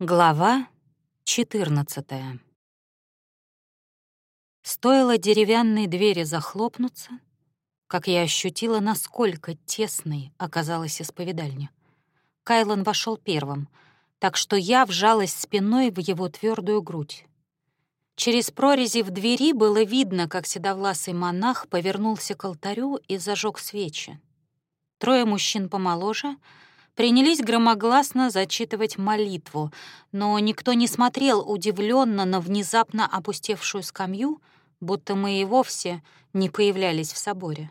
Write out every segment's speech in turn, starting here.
Глава 14 Стоило деревянной двери захлопнуться, как я ощутила, насколько тесной оказалась исповедальня. Кайлан вошел первым, так что я вжалась спиной в его твердую грудь. Через прорези в двери было видно, как седовласый монах повернулся к алтарю и зажег свечи. Трое мужчин помоложе — принялись громогласно зачитывать молитву, но никто не смотрел удивленно на внезапно опустевшую скамью, будто мы и вовсе не появлялись в соборе.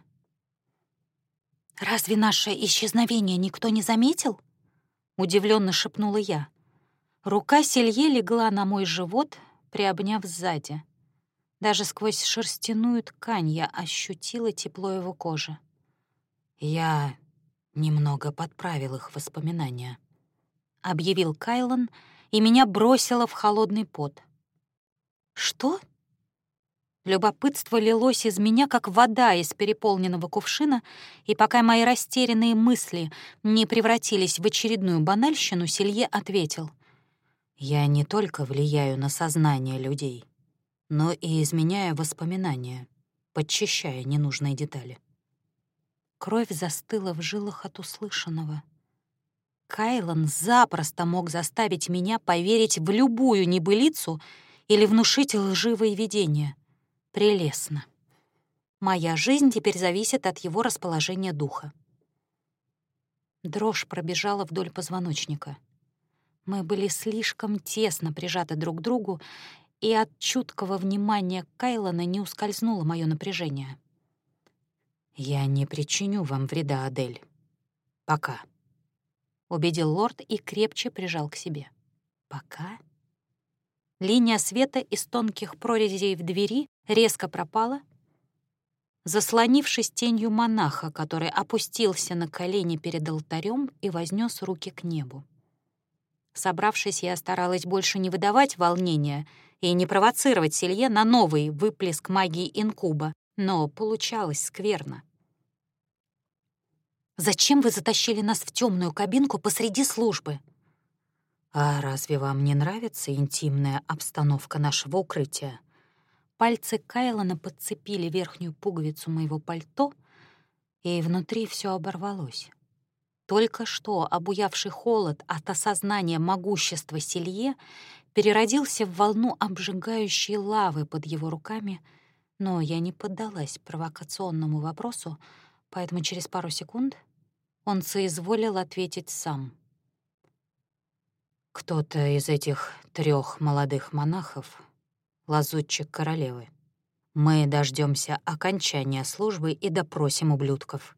«Разве наше исчезновение никто не заметил?» — удивленно шепнула я. Рука Селье легла на мой живот, приобняв сзади. Даже сквозь шерстяную ткань я ощутила тепло его кожи. «Я Немного подправил их воспоминания. Объявил Кайлан, и меня бросило в холодный пот. «Что?» Любопытство лилось из меня, как вода из переполненного кувшина, и пока мои растерянные мысли не превратились в очередную банальщину, Селье ответил. «Я не только влияю на сознание людей, но и изменяю воспоминания, подчищая ненужные детали. Кровь застыла в жилах от услышанного. Кайлан запросто мог заставить меня поверить в любую небылицу или внушить лживые видения. Прелестно. Моя жизнь теперь зависит от его расположения духа. Дрожь пробежала вдоль позвоночника. Мы были слишком тесно прижаты друг к другу, и от чуткого внимания Кайлана не ускользнуло мое напряжение. «Я не причиню вам вреда, Адель. Пока», — убедил лорд и крепче прижал к себе. «Пока?» Линия света из тонких прорезей в двери резко пропала, заслонившись тенью монаха, который опустился на колени перед алтарем и вознес руки к небу. Собравшись, я старалась больше не выдавать волнения и не провоцировать Селье на новый выплеск магии инкуба, но получалось скверно. Зачем вы затащили нас в темную кабинку посреди службы? А разве вам не нравится интимная обстановка нашего укрытия? Пальцы Кайлона подцепили верхнюю пуговицу моего пальто, и внутри все оборвалось. Только что обуявший холод от осознания могущества Селье переродился в волну обжигающей лавы под его руками, но я не поддалась провокационному вопросу, поэтому через пару секунд он соизволил ответить сам. «Кто-то из этих трех молодых монахов — лазутчик королевы. Мы дождемся окончания службы и допросим ублюдков».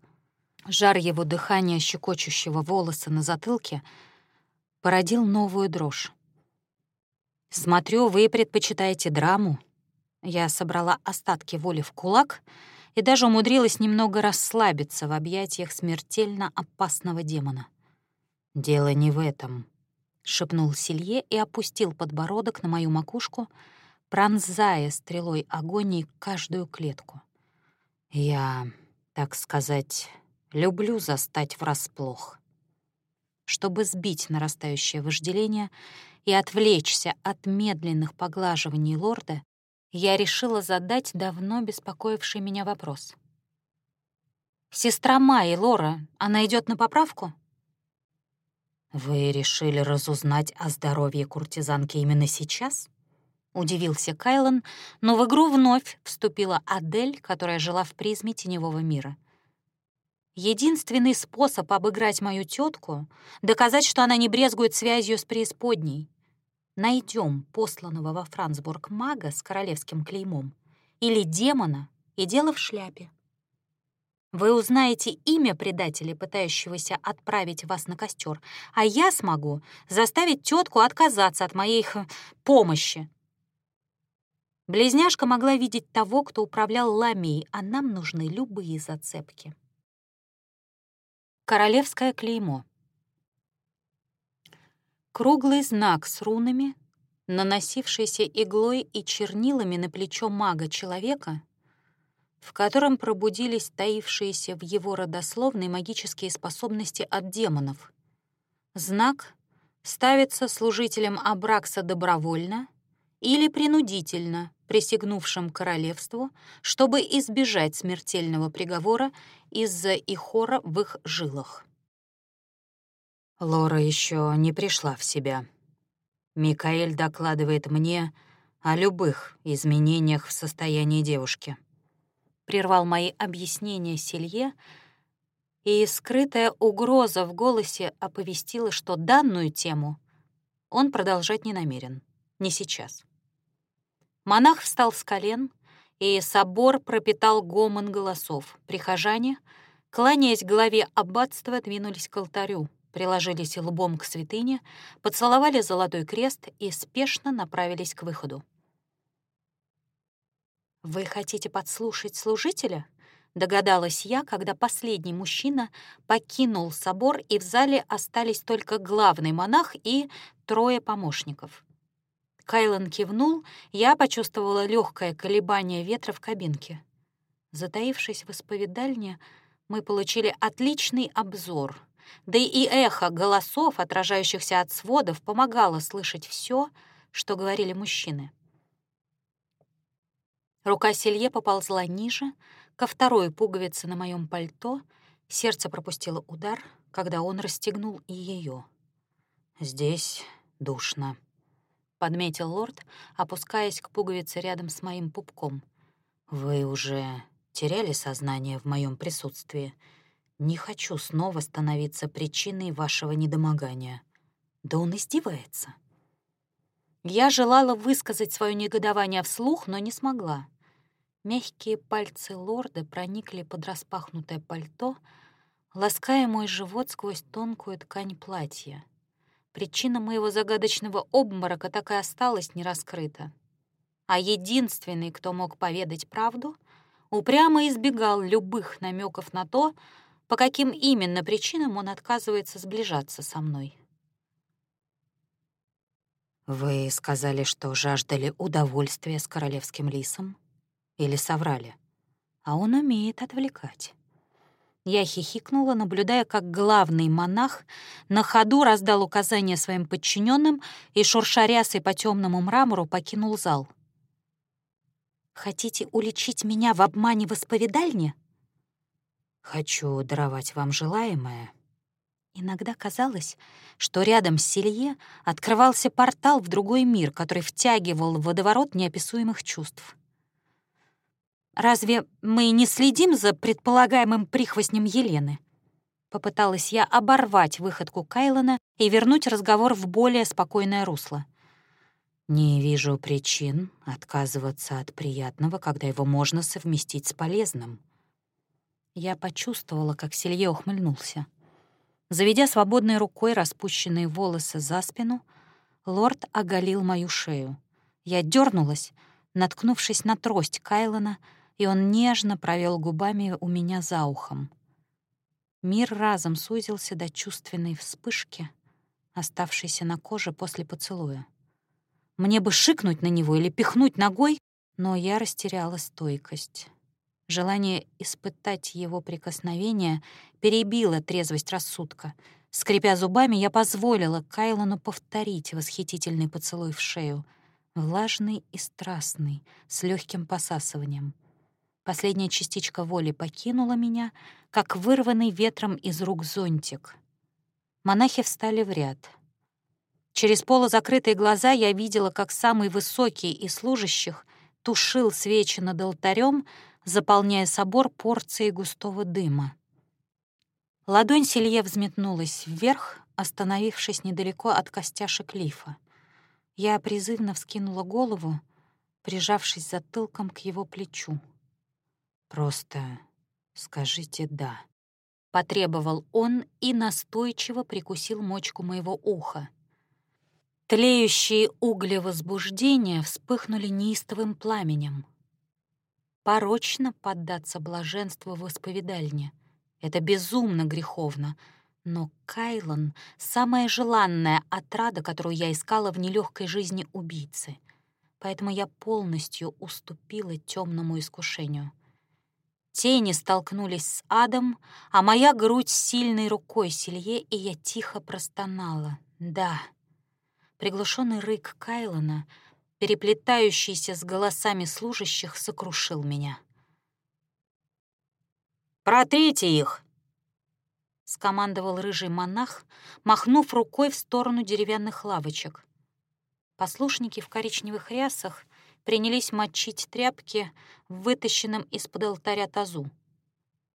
Жар его дыхания, щекочущего волоса на затылке, породил новую дрожь. «Смотрю, вы предпочитаете драму». Я собрала остатки воли в кулак — и даже умудрилась немного расслабиться в объятиях смертельно опасного демона. «Дело не в этом», — шепнул Силье и опустил подбородок на мою макушку, пронзая стрелой агонии каждую клетку. «Я, так сказать, люблю застать врасплох». Чтобы сбить нарастающее вожделение и отвлечься от медленных поглаживаний лорда, я решила задать давно беспокоивший меня вопрос. «Сестра Майи, Лора, она идет на поправку?» «Вы решили разузнать о здоровье куртизанки именно сейчас?» — удивился Кайлан, но в игру вновь вступила Адель, которая жила в призме теневого мира. Единственный способ обыграть мою тетку — доказать, что она не брезгует связью с преисподней найдем посланного во Франсбург мага с королевским клеймом или демона, и дело в шляпе. Вы узнаете имя предателя, пытающегося отправить вас на костер, а я смогу заставить тетку отказаться от моей х, помощи. Близняшка могла видеть того, кто управлял ламией, а нам нужны любые зацепки. Королевское клеймо. Круглый знак с рунами, наносившийся иглой и чернилами на плечо мага человека, в котором пробудились таившиеся в его родословной магические способности от демонов. Знак, ставится служителем Абракса добровольно или принудительно, присягнувшим королевству, чтобы избежать смертельного приговора из-за ихора в их жилах. Лора еще не пришла в себя. Микаэль докладывает мне о любых изменениях в состоянии девушки. Прервал мои объяснения Селье, и скрытая угроза в голосе оповестила, что данную тему он продолжать не намерен. Не сейчас. Монах встал с колен, и собор пропитал гомон голосов. Прихожане, кланяясь главе аббатства, двинулись к алтарю, приложились лбом к святыне, поцеловали золотой крест и спешно направились к выходу. «Вы хотите подслушать служителя?» — догадалась я, когда последний мужчина покинул собор, и в зале остались только главный монах и трое помощников. Кайлан кивнул, я почувствовала легкое колебание ветра в кабинке. Затаившись в исповедальне, мы получили отличный обзор. Да и эхо голосов, отражающихся от сводов, помогало слышать все, что говорили мужчины. Рука Селье поползла ниже, ко второй пуговице на моем пальто, сердце пропустило удар, когда он расстегнул и ее. «Здесь душно», — подметил лорд, опускаясь к пуговице рядом с моим пупком. «Вы уже теряли сознание в моем присутствии. Не хочу снова становиться причиной вашего недомогания». Да он издевается. Я желала высказать свое негодование вслух, но не смогла. Мягкие пальцы лорда проникли под распахнутое пальто, лаская мой живот сквозь тонкую ткань платья. Причина моего загадочного обморока так и осталась нераскрыта. А единственный, кто мог поведать правду, упрямо избегал любых намеков на то, по каким именно причинам он отказывается сближаться со мной. «Вы сказали, что жаждали удовольствия с королевским лисом? Или соврали? А он умеет отвлекать». Я хихикнула, наблюдая, как главный монах на ходу раздал указания своим подчиненным и, шурша рясой по темному мрамору, покинул зал. «Хотите уличить меня в обмане в исповедальне?» «Хочу даровать вам желаемое». Иногда казалось, что рядом с Селье открывался портал в другой мир, который втягивал в водоворот неописуемых чувств. Разве мы не следим за предполагаемым прихвостнем Елены?» Попыталась я оборвать выходку Кайлона и вернуть разговор в более спокойное русло. «Не вижу причин отказываться от приятного, когда его можно совместить с полезным». Я почувствовала, как Селье ухмыльнулся. Заведя свободной рукой распущенные волосы за спину, лорд оголил мою шею. Я дернулась, наткнувшись на трость Кайлона — и он нежно провел губами у меня за ухом. Мир разом сузился до чувственной вспышки, оставшейся на коже после поцелуя. Мне бы шикнуть на него или пихнуть ногой, но я растеряла стойкость. Желание испытать его прикосновение перебило трезвость рассудка. Скрипя зубами, я позволила Кайлону повторить восхитительный поцелуй в шею, влажный и страстный, с легким посасыванием — Последняя частичка воли покинула меня, как вырванный ветром из рук зонтик. Монахи встали в ряд. Через полузакрытые глаза я видела, как самый высокий из служащих тушил свечи над алтарем, заполняя собор порцией густого дыма. Ладонь Селье взметнулась вверх, остановившись недалеко от костяшек лифа. Я призывно вскинула голову, прижавшись затылком к его плечу. «Просто скажите «да», — потребовал он и настойчиво прикусил мочку моего уха. Тлеющие угли возбуждения вспыхнули неистовым пламенем. Порочно поддаться блаженству в исповедальне. Это безумно греховно. Но Кайлан — самая желанная отрада, которую я искала в нелегкой жизни убийцы. Поэтому я полностью уступила темному искушению. Тени столкнулись с адом, а моя грудь сильной рукой силье, и я тихо простонала. «Да, Приглушенный рык Кайлона, переплетающийся с голосами служащих, сокрушил меня. «Протрите их!» — скомандовал рыжий монах, махнув рукой в сторону деревянных лавочек. Послушники в коричневых рясах принялись мочить тряпки в вытащенном из-под алтаря тазу.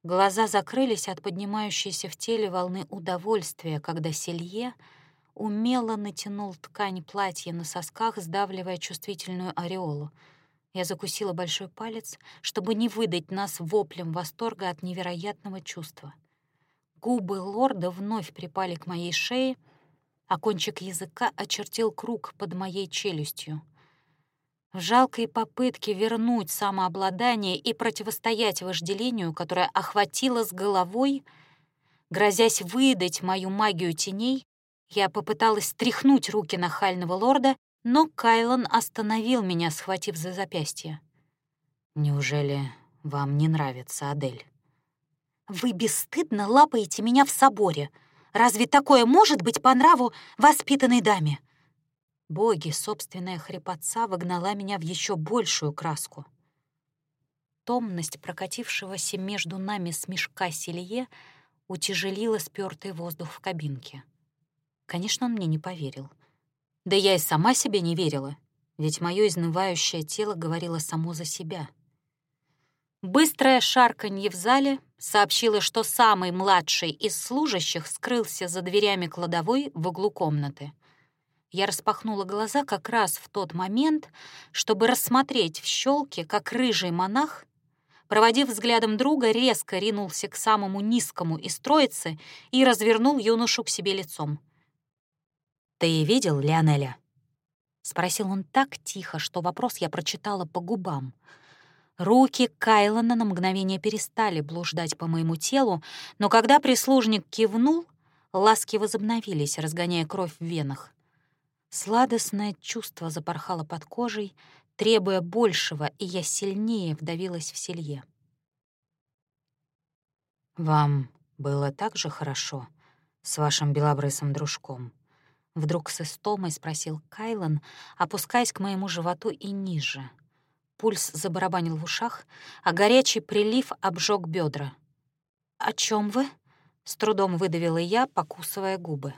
Глаза закрылись от поднимающейся в теле волны удовольствия, когда Селье умело натянул ткань платья на сосках, сдавливая чувствительную ореолу. Я закусила большой палец, чтобы не выдать нас воплем восторга от невероятного чувства. Губы лорда вновь припали к моей шее, а кончик языка очертил круг под моей челюстью — в жалкой попытке вернуть самообладание и противостоять вожделению, которое охватило с головой, грозясь выдать мою магию теней, я попыталась стряхнуть руки нахального лорда, но Кайлан остановил меня, схватив за запястье. «Неужели вам не нравится Адель?» «Вы бесстыдно лапаете меня в соборе. Разве такое может быть по нраву воспитанной даме?» Боги, собственная хрипотца вогнала меня в еще большую краску. Томность прокатившегося между нами смешка Селье утяжелила спёртый воздух в кабинке. Конечно, он мне не поверил. Да я и сама себе не верила, ведь мое изнывающее тело говорило само за себя. Быстрое шарканье в зале сообщило, что самый младший из служащих скрылся за дверями кладовой в углу комнаты — я распахнула глаза как раз в тот момент, чтобы рассмотреть в щелке, как рыжий монах, проводив взглядом друга, резко ринулся к самому низкому из троицы и развернул юношу к себе лицом. «Ты видел Леонеля?» — спросил он так тихо, что вопрос я прочитала по губам. Руки Кайлона на мгновение перестали блуждать по моему телу, но когда прислужник кивнул, ласки возобновились, разгоняя кровь в венах. Сладостное чувство запорхало под кожей, требуя большего, и я сильнее вдавилась в селье. «Вам было так же хорошо с вашим белобрысым дружком?» Вдруг с истомой спросил Кайлан, опускаясь к моему животу и ниже. Пульс забарабанил в ушах, а горячий прилив обжег бедра. «О чем вы?» — с трудом выдавила я, покусывая губы.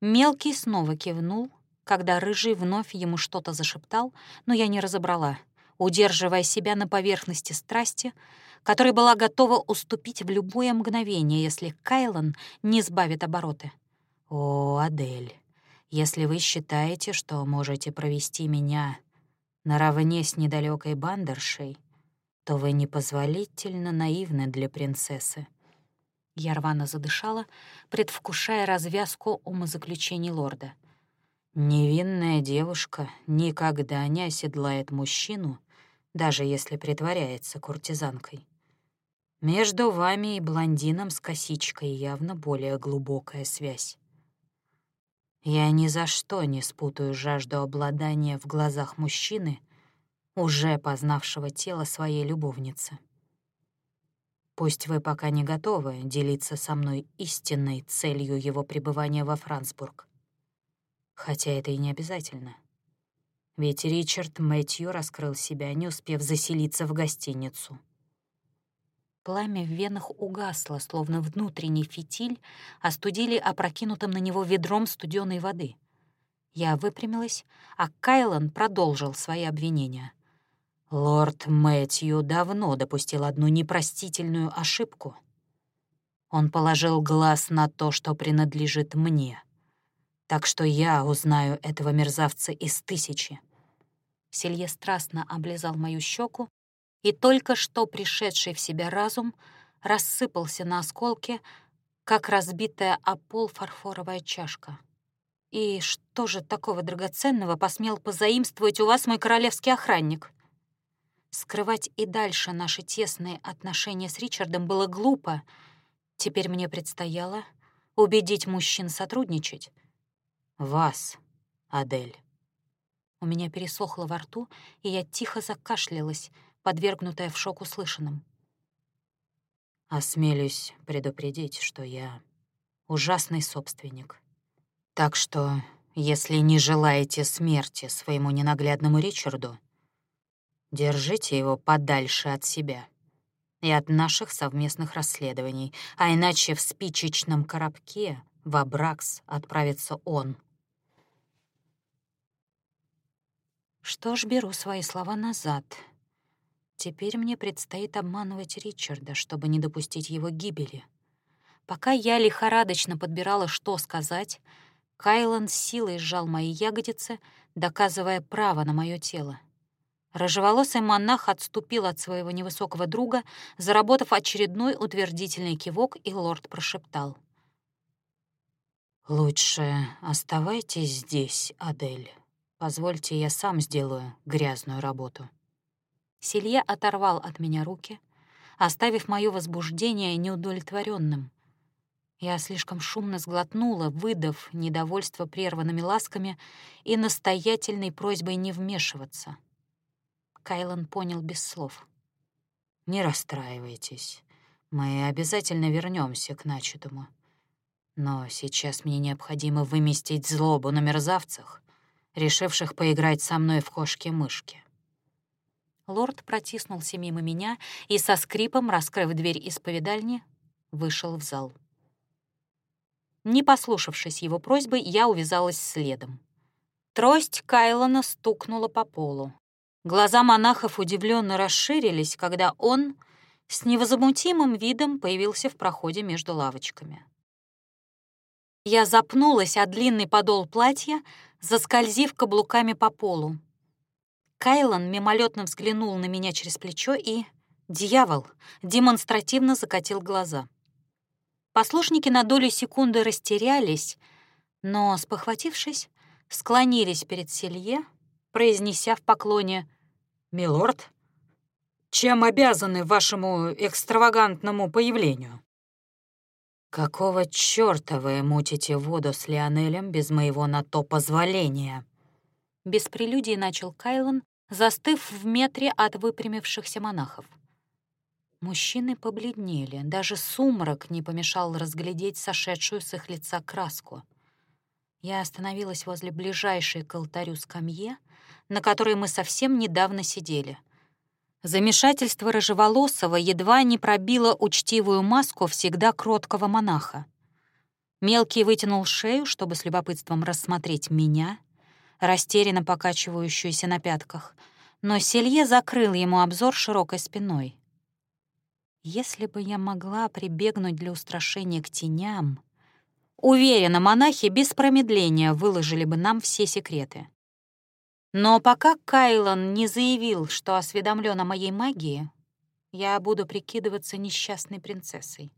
Мелкий снова кивнул, когда Рыжий вновь ему что-то зашептал, но я не разобрала, удерживая себя на поверхности страсти, которая была готова уступить в любое мгновение, если Кайлан не сбавит обороты. «О, Адель, если вы считаете, что можете провести меня наравне с недалекой бандершей, то вы непозволительно наивны для принцессы. Я рвано задышала, предвкушая развязку умозаключений лорда. «Невинная девушка никогда не оседлает мужчину, даже если притворяется куртизанкой. Между вами и блондином с косичкой явно более глубокая связь. Я ни за что не спутаю жажду обладания в глазах мужчины, уже познавшего тело своей любовницы. Пусть вы пока не готовы делиться со мной истинной целью его пребывания во Франсбург. Хотя это и не обязательно. Ведь Ричард Мэтью раскрыл себя, не успев заселиться в гостиницу. Пламя в венах угасло, словно внутренний фитиль остудили опрокинутым на него ведром студеной воды. Я выпрямилась, а Кайлан продолжил свои обвинения — Лорд Мэтью давно допустил одну непростительную ошибку. Он положил глаз на то, что принадлежит мне. Так что я узнаю этого мерзавца из тысячи. Селье страстно облизал мою щеку, и только что пришедший в себя разум рассыпался на осколки, как разбитая о пол фарфоровая чашка. «И что же такого драгоценного посмел позаимствовать у вас мой королевский охранник?» Скрывать и дальше наши тесные отношения с Ричардом было глупо. Теперь мне предстояло убедить мужчин сотрудничать. Вас, Адель. У меня пересохло во рту, и я тихо закашлялась, подвергнутая в шок услышанным. Осмелюсь предупредить, что я ужасный собственник. Так что, если не желаете смерти своему ненаглядному Ричарду, держите его подальше от себя и от наших совместных расследований, а иначе в спичечном коробке в Абракс отправится он. Что ж, беру свои слова назад. Теперь мне предстоит обманывать Ричарда, чтобы не допустить его гибели. Пока я лихорадочно подбирала, что сказать, Кайлан силой сжал мои ягодицы, доказывая право на мое тело. Рыжеволосый монах отступил от своего невысокого друга, заработав очередной утвердительный кивок, и лорд прошептал. «Лучше оставайтесь здесь, Адель. Позвольте, я сам сделаю грязную работу». Селье оторвал от меня руки, оставив мое возбуждение неудовлетворенным. Я слишком шумно сглотнула, выдав недовольство прерванными ласками и настоятельной просьбой не вмешиваться. Кайлан понял без слов. «Не расстраивайтесь. Мы обязательно вернемся к начатому. Но сейчас мне необходимо выместить злобу на мерзавцах, решивших поиграть со мной в кошки-мышки». Лорд протиснулся мимо меня и со скрипом, раскрыв дверь исповедальни, вышел в зал. Не послушавшись его просьбы, я увязалась следом. Трость Кайлона стукнула по полу. Глаза монахов удивленно расширились, когда он с невозмутимым видом появился в проходе между лавочками. Я запнулась о длинный подол платья, заскользив каблуками по полу. Кайлан мимолетно взглянул на меня через плечо и... Дьявол демонстративно закатил глаза. Послушники на долю секунды растерялись, но, спохватившись, склонились перед Селье, произнеся в поклоне «Милорд, чем обязаны вашему экстравагантному появлению?» «Какого чёрта вы мутите воду с Лионелем без моего на то позволения?» Без прелюдии начал Кайлан, застыв в метре от выпрямившихся монахов. Мужчины побледнели, даже сумрак не помешал разглядеть сошедшую с их лица краску. Я остановилась возле ближайшей к алтарю скамье, на которой мы совсем недавно сидели. Замешательство рыжеволосого едва не пробило учтивую маску всегда кроткого монаха. Мелкий вытянул шею, чтобы с любопытством рассмотреть меня, растерянно покачивающуюся на пятках, но Селье закрыл ему обзор широкой спиной. Если бы я могла прибегнуть для устрашения к теням, уверена, монахи без промедления выложили бы нам все секреты. Но пока Кайлан не заявил, что осведомлен о моей магии, я буду прикидываться несчастной принцессой.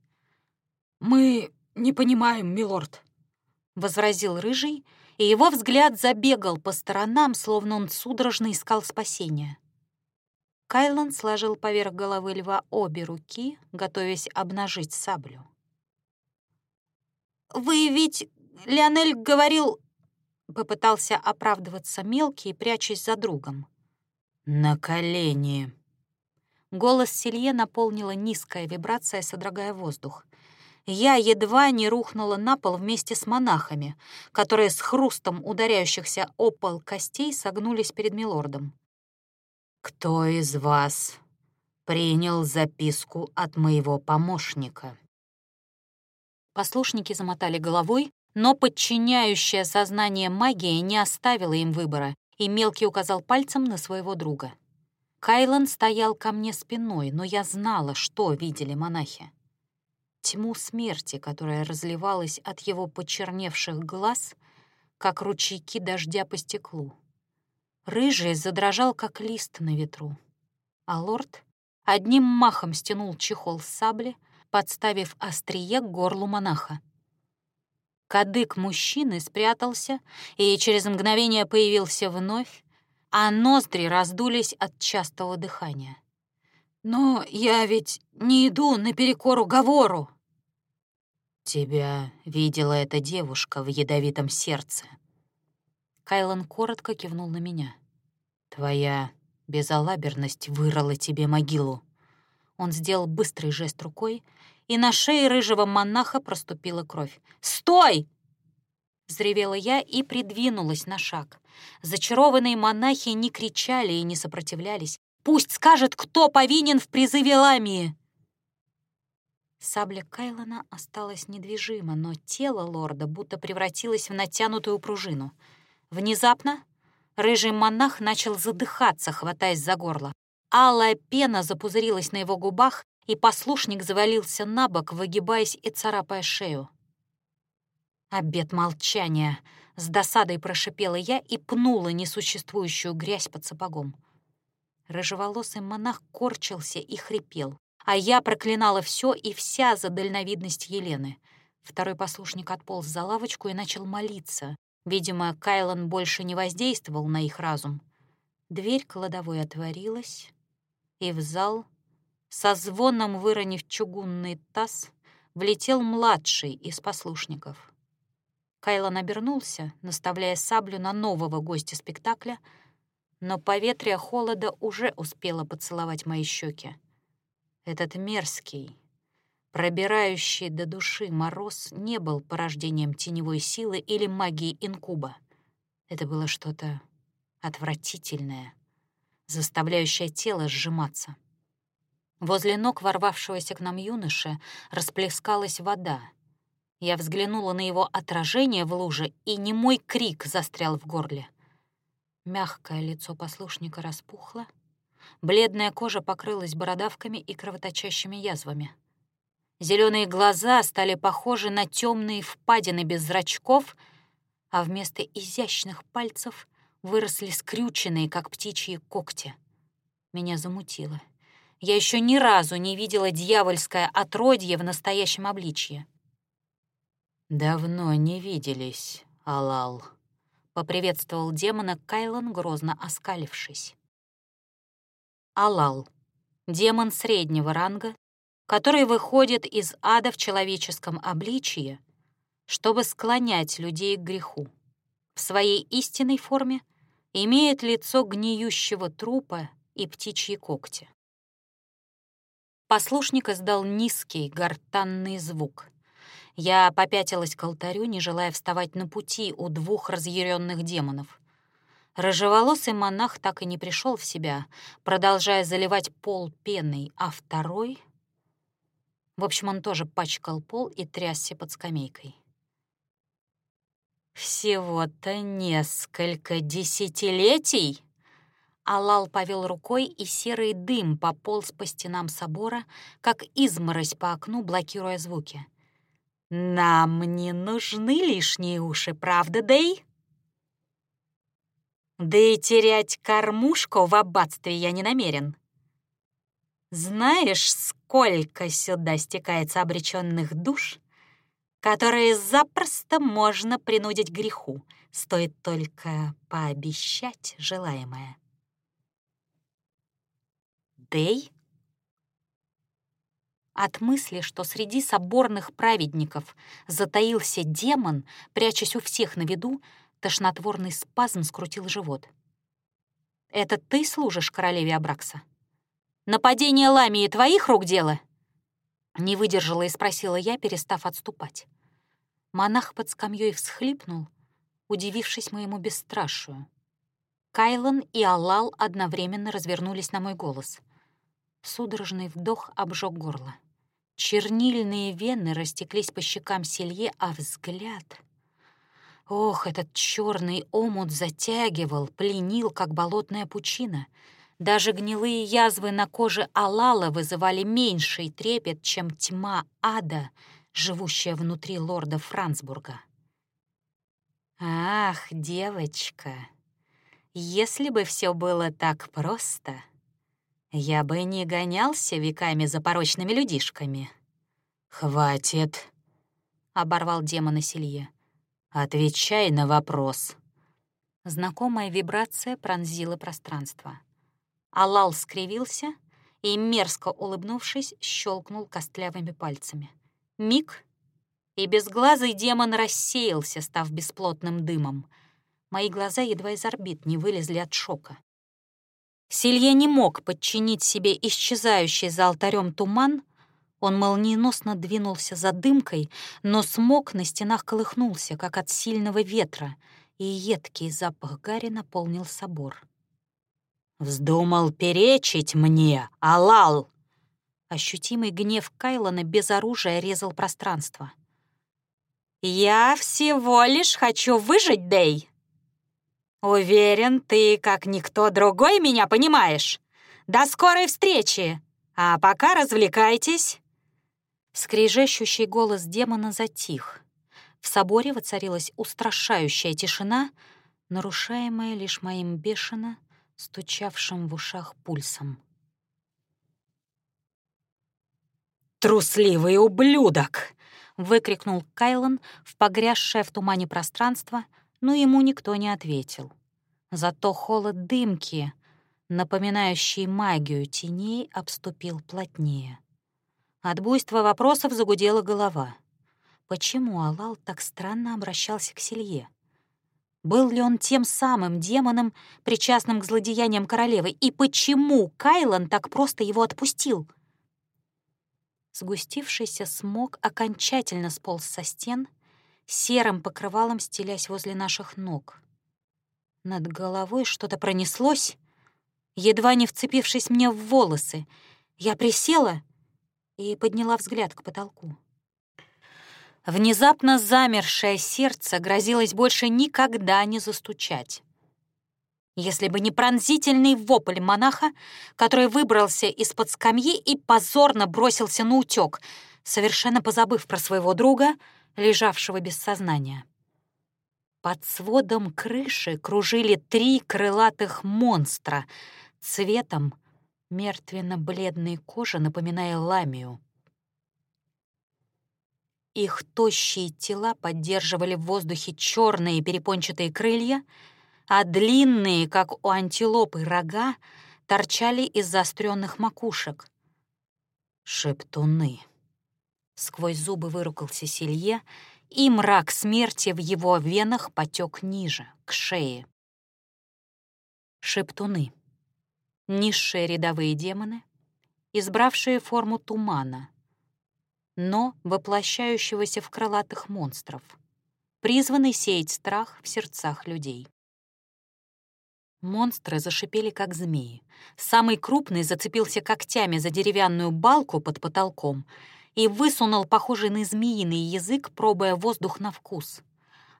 «Мы не понимаем, милорд», — возразил Рыжий, и его взгляд забегал по сторонам, словно он судорожно искал спасения. Кайлан сложил поверх головы льва обе руки, готовясь обнажить саблю. «Вы ведь, Леонель говорил...» Попытался оправдываться мелкий, прячась за другом. «На колени!» Голос Селье наполнила низкая вибрация, содрогая воздух. Я едва не рухнула на пол вместе с монахами, которые с хрустом ударяющихся о пол костей согнулись перед милордом. «Кто из вас принял записку от моего помощника?» Послушники замотали головой, но подчиняющее сознание магия не оставила им выбора, и Мелкий указал пальцем на своего друга. Кайлан стоял ко мне спиной, но я знала, что видели монахи. Тьму смерти, которая разливалась от его почерневших глаз, как ручейки дождя по стеклу. Рыжий задрожал, как лист на ветру. А лорд одним махом стянул чехол с сабли, подставив острие к горлу монаха. Кадык мужчины спрятался и через мгновение появился вновь, а ноздри раздулись от частого дыхания. «Но я ведь не иду наперекор уговору!» «Тебя видела эта девушка в ядовитом сердце», Кайлан коротко кивнул на меня. «Твоя безалаберность вырыла тебе могилу». Он сделал быстрый жест рукой, и на шее рыжего монаха проступила кровь. «Стой!» — взревела я и придвинулась на шаг. Зачарованные монахи не кричали и не сопротивлялись. «Пусть скажет, кто повинен в призыве Ламии!» Сабля Кайлона осталась недвижима, но тело лорда будто превратилось в натянутую пружину. Внезапно рыжий монах начал задыхаться, хватаясь за горло. Алая пена запузырилась на его губах, и послушник завалился на бок, выгибаясь и царапая шею. Обед молчания. С досадой прошипела я и пнула несуществующую грязь под сапогом. Рыжеволосый монах корчился и хрипел, а я проклинала все и вся за дальновидность Елены. Второй послушник отполз за лавочку и начал молиться. Видимо, Кайлан больше не воздействовал на их разум. Дверь кладовой отворилась, и в зал, со звоном выронив чугунный таз, влетел младший из послушников — Кайлан обернулся, наставляя саблю на нового гостя спектакля, но поветрие холода уже успело поцеловать мои щеки. Этот мерзкий, пробирающий до души мороз не был порождением теневой силы или магии инкуба. Это было что-то отвратительное, заставляющее тело сжиматься. Возле ног ворвавшегося к нам юноши расплескалась вода — я взглянула на его отражение в луже, и немой крик застрял в горле. Мягкое лицо послушника распухло, бледная кожа покрылась бородавками и кровоточащими язвами. Зеленые глаза стали похожи на темные впадины без зрачков, а вместо изящных пальцев выросли скрюченные, как птичьи когти. Меня замутило. Я еще ни разу не видела дьявольское отродье в настоящем обличье. «Давно не виделись, Алал», — поприветствовал демона Кайлан, грозно оскалившись. Алал — демон среднего ранга, который выходит из ада в человеческом обличье, чтобы склонять людей к греху. В своей истинной форме имеет лицо гниющего трупа и птичьи когти. Послушник издал низкий гортанный звук — я попятилась к алтарю, не желая вставать на пути у двух разъяренных демонов. Рыжеволосый монах так и не пришел в себя, продолжая заливать пол пеной, а второй... В общем, он тоже пачкал пол и трясся под скамейкой. «Всего-то несколько десятилетий?» Алал повел рукой, и серый дым пополз по стенам собора, как изморозь по окну, блокируя звуки. Нам не нужны лишние уши, правда, Дэй? Да и терять кормушку в аббатстве я не намерен. Знаешь, сколько сюда стекается обреченных душ, которые запросто можно принудить греху, стоит только пообещать желаемое. Дэй от мысли, что среди соборных праведников затаился демон, прячась у всех на виду, тошнотворный спазм скрутил живот. «Это ты служишь королеве Абракса? Нападение Ламии твоих рук дело?» Не выдержала и спросила я, перестав отступать. Монах под скамьей всхлипнул, удивившись моему бесстрашию. Кайлан и Аллал одновременно развернулись на мой голос. Судорожный вдох обжег горло. Чернильные вены растеклись по щекам Селье, а взгляд... Ох, этот черный омут затягивал, пленил, как болотная пучина. Даже гнилые язвы на коже Алала вызывали меньший трепет, чем тьма ада, живущая внутри лорда Франсбурга. «Ах, девочка, если бы все было так просто...» Я бы не гонялся веками за порочными людишками. «Хватит», — оборвал демона Селье. «Отвечай на вопрос». Знакомая вибрация пронзила пространство. Алал скривился и, мерзко улыбнувшись, щелкнул костлявыми пальцами. Миг, и безглазый демон рассеялся, став бесплотным дымом. Мои глаза едва из орбит не вылезли от шока. Силье не мог подчинить себе исчезающий за алтарем туман, Он молниеносно двинулся за дымкой, но смог на стенах колыхнулся, как от сильного ветра, и едкий запах гари наполнил собор. «Вздумал перечить мне, Алал!» Ощутимый гнев Кайлона без оружия резал пространство. «Я всего лишь хочу выжить, Дэй!» «Уверен, ты, как никто другой, меня понимаешь. До скорой встречи! А пока развлекайтесь!» Скрежещущий голос демона затих. В соборе воцарилась устрашающая тишина, нарушаемая лишь моим бешено стучавшим в ушах пульсом. «Трусливый ублюдок!» — выкрикнул Кайлан в погрязшее в тумане пространство, но ему никто не ответил. Зато холод дымки, напоминающий магию теней, обступил плотнее. От буйства вопросов загудела голова. Почему Алал так странно обращался к Селье? Был ли он тем самым демоном, причастным к злодеяниям королевы, и почему Кайлан так просто его отпустил? Сгустившийся смог окончательно сполз со стен, серым покрывалом стелясь возле наших ног. Над головой что-то пронеслось, едва не вцепившись мне в волосы. Я присела и подняла взгляд к потолку. Внезапно замершее сердце грозилось больше никогда не застучать если бы не пронзительный вопль монаха, который выбрался из-под скамьи и позорно бросился на утёк, совершенно позабыв про своего друга, лежавшего без сознания. Под сводом крыши кружили три крылатых монстра, цветом мертвенно-бледной кожи, напоминая ламию. Их тощие тела поддерживали в воздухе черные перепончатые крылья — а длинные, как у антилопы, рога торчали из заостренных макушек. «Шептуны!» Сквозь зубы выругался Селье, и мрак смерти в его венах потек ниже, к шее. Шептуны. Низшие рядовые демоны, избравшие форму тумана, но воплощающегося в крылатых монстров, призванный сеять страх в сердцах людей. Монстры зашипели, как змеи. Самый крупный зацепился когтями за деревянную балку под потолком и высунул похожий на змеиный язык, пробуя воздух на вкус.